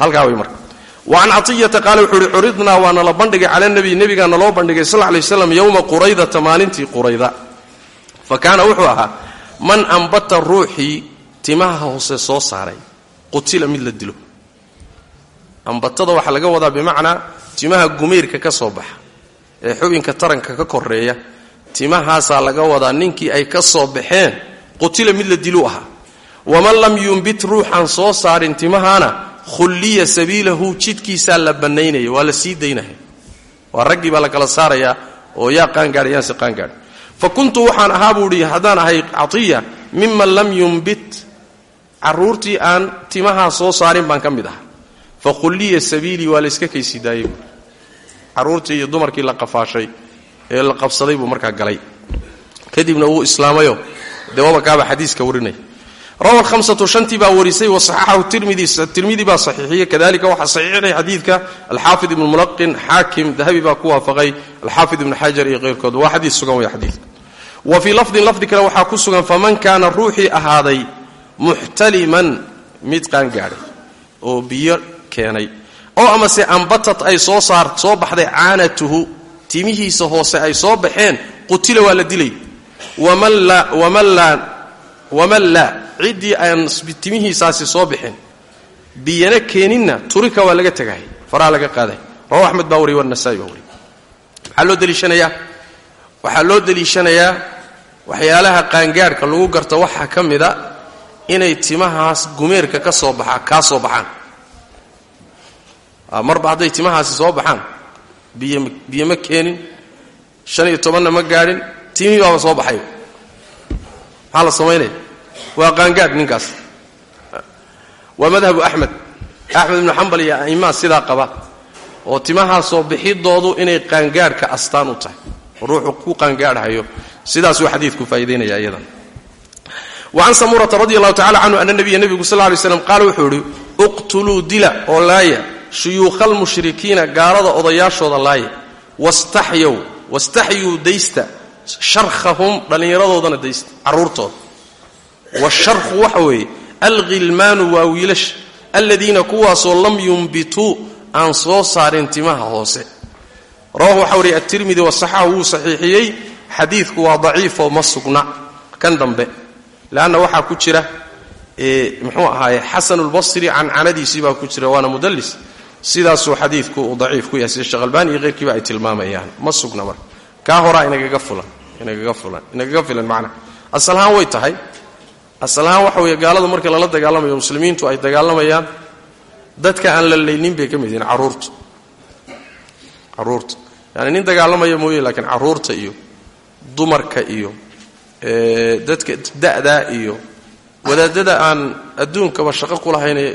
halkaa way marka. Wa can catiyata qaale wuxuu uhi curidnaa waa nala bandhigay cala nebiy nebigaa naloo bandhigay sal lay waslam yowma quraydata maalintii qurayda. Fa kaana wuxuu ahaa man ambata ruuxii timaha hoose soo saaray qutila mid la dilo. Ambatada waxaa laga wadaa bimacnaa timaha gumeyrka ka soo baxa ee xubinka taranka ka koreeya timahaasaa laga wadaa ninkii ay ka soo baxeen qutila mid la diluu ahaa. Waman lam yumbit ruuxaan soo saarin timahaana khulliya sabiilahu jidkiisaa la bannaynaya waa la sii daynaya waa raggii baa la kala saarayaa oo yaa qaangaadha yaanse qaangaadha fa kuntu waxaan ahaa buu idhi haddaan ahay catiya miman lam yumbit carruurtii aan timahaa soo saarin baan ka mid ahaa fa khulliya sabiilii waa la iska kaysii daayey buui carruurtii iyo dumarkii la qafaashay ee la qabsaday buu markaa galay kadibna wuu islaamayo dee xadiiska warinaya rawa hamsatu shantii baa warisay wasaxaxahu tirmidi baa saxiixiyey kadalika waxaa saxiixinay xadiidka alxaafid ibnu mulaqin xaakim dahabi baa ku waafaqay alxaafid ibnu xajar iyo keyrkood waa xadiis sugan wey xadiidka wa fii lafdin lafdi kale waxaa ku sugan faman kaana ruuxii ahaaday muxtaliman mid qaangaadhay oo biyo keenay oo amase ambatat ay soo saar soo baxday caanatuhu timihiisa hoose ay soo baxeen qutila waa la dilay. Waman laa ciddii aan timihiisaasi soo bixin. Biyana keeninna turika waa laga tegay faraha laga qaaday. Rawa axmed baa wariy wanasaai baa wariy maxaa loo deliishanayaa waxaa loo deliishanayaa waxyaalaha qaangaadhka lagu garto waxaa ka mida inay timahaas gumeerka ka soo baxaa kaa soo baxaan. Marba hadday timahaasi soo baxaan biyo ma keenin shan iyo tobanna ma gaadhin timihii baaba soo baxay maxaa la samaynaya waa qaangaadh ninkaas. Waa madhabu axmed. Axmed ibnu xambal iyo a'immaa sidaa qaba oo timahaasoo bixidoodu inay qaangaadhka astaan u tahay ruuxu ku qaangaadhayo. Sidaasuu xadiidku faa'idaynaya iyadan wacan samurata radi allahu tacala canhu ana nabiya nebigu sal lay slam qaala wuxuu idhi uqtuluu dila oo laaya. Shuyuukha almushrikiina gaalada odayaashooda laaya. Wastaxyow wastaxyuu daysta. Sharkhahum dhallinyaradoodana daysta carruurtooda washarku waxa weeye alghilmaanu waa wiilasha aladiina kuwaasoo lam yumbituu aan soo saarin timaha hoose rawahu waxa wariye atirmidi wasaxahu wuu saxiixiyey. Xadiidku waa daciifoo ma sugna. Kan dambe leanna waxaa ku jira muxuu ahaaye xasanulbasri cancanadiisii baa ku jira waana mudallis. Sidaasuu xadiidku uu daciif ku yahay. Sida iyo keyrkiiba ay tilmaamayaan. Ma sugna marka. Kaa horaa inagaga fulan inagaga fulan inagaga macna. Asalahaan way tahay. Asalahaan waxa weeye gaalada marka lala dagaalamayo muslimiintu ay dagaalamayaan dadka aan la laynin bay ka carruurta carruurta yani nin dagaalamaya mooye laakiin carruurta iyo dumarka iyo dadka da'daa iyo wadaadada aan adduunkaba shaqo ku lahaynee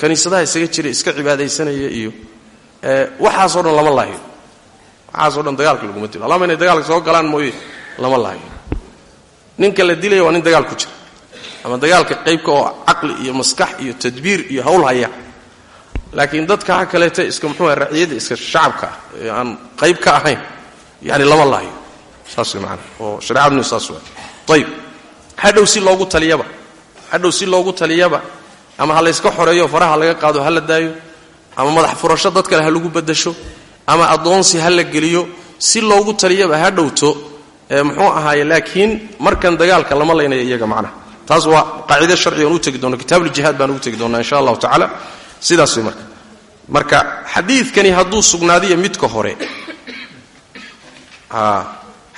kaniisadaha isaga jira iska cibaadaysanaya iyo waxaasoo dhan lama laayo waxaasoo dhan dagaalka laguma dilo. Allama inay dagaalka soo galaan mooye lama laayo ninka la dilaya waa nin dagaal ku jira. Ama dagaalka qaybka oo caqli iyo maskax iyo tadbiir iyo hawl haya laakiin dadka ha kaleeta iska muxuuha raciyadda iska shacabka ah ee aan qayb ka ahayn yani lama laayo saas maanaa oo shareecadunu saas ayib hadhow si loogu taliyaba. Hadhow si loogu taliyaba. Ama ha layska xoreeyo faraha laga qaado ha la daayo. Ama madax furasho dad kale ha lagu badasho ama addoonsi ha la geliyo. Si loogu taliyaba ha dhowto muxuu ahaaye laakiin markan dagaalka lama laynaya iyaga macnaha taas waa qaacido sharcigan u tegi doona kitaabuuljihaad baan ugu tegi doonaa insha allahu tacaala sidaas marka marka xadiidkani hadduu sugnaadiyo midka hore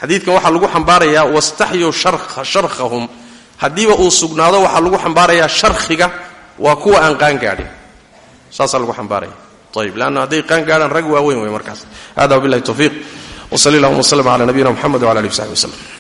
xadiidkan waxaa lagu xambaarayaa wastaxyow sharkhahum. Haddiiba uu sugnaado waxaa lagu xambaarayaa sharkhiga waa kuwa aan qaangaadhin saasaa lagu xambaaraya. Ayib leanna hadday qaangaadhaan rag waaweyn wey markaas. Hada wabillahi tawfiiq. Wsali allahuma wslm cala nabiyina mxamed wala alih w saxbi wslem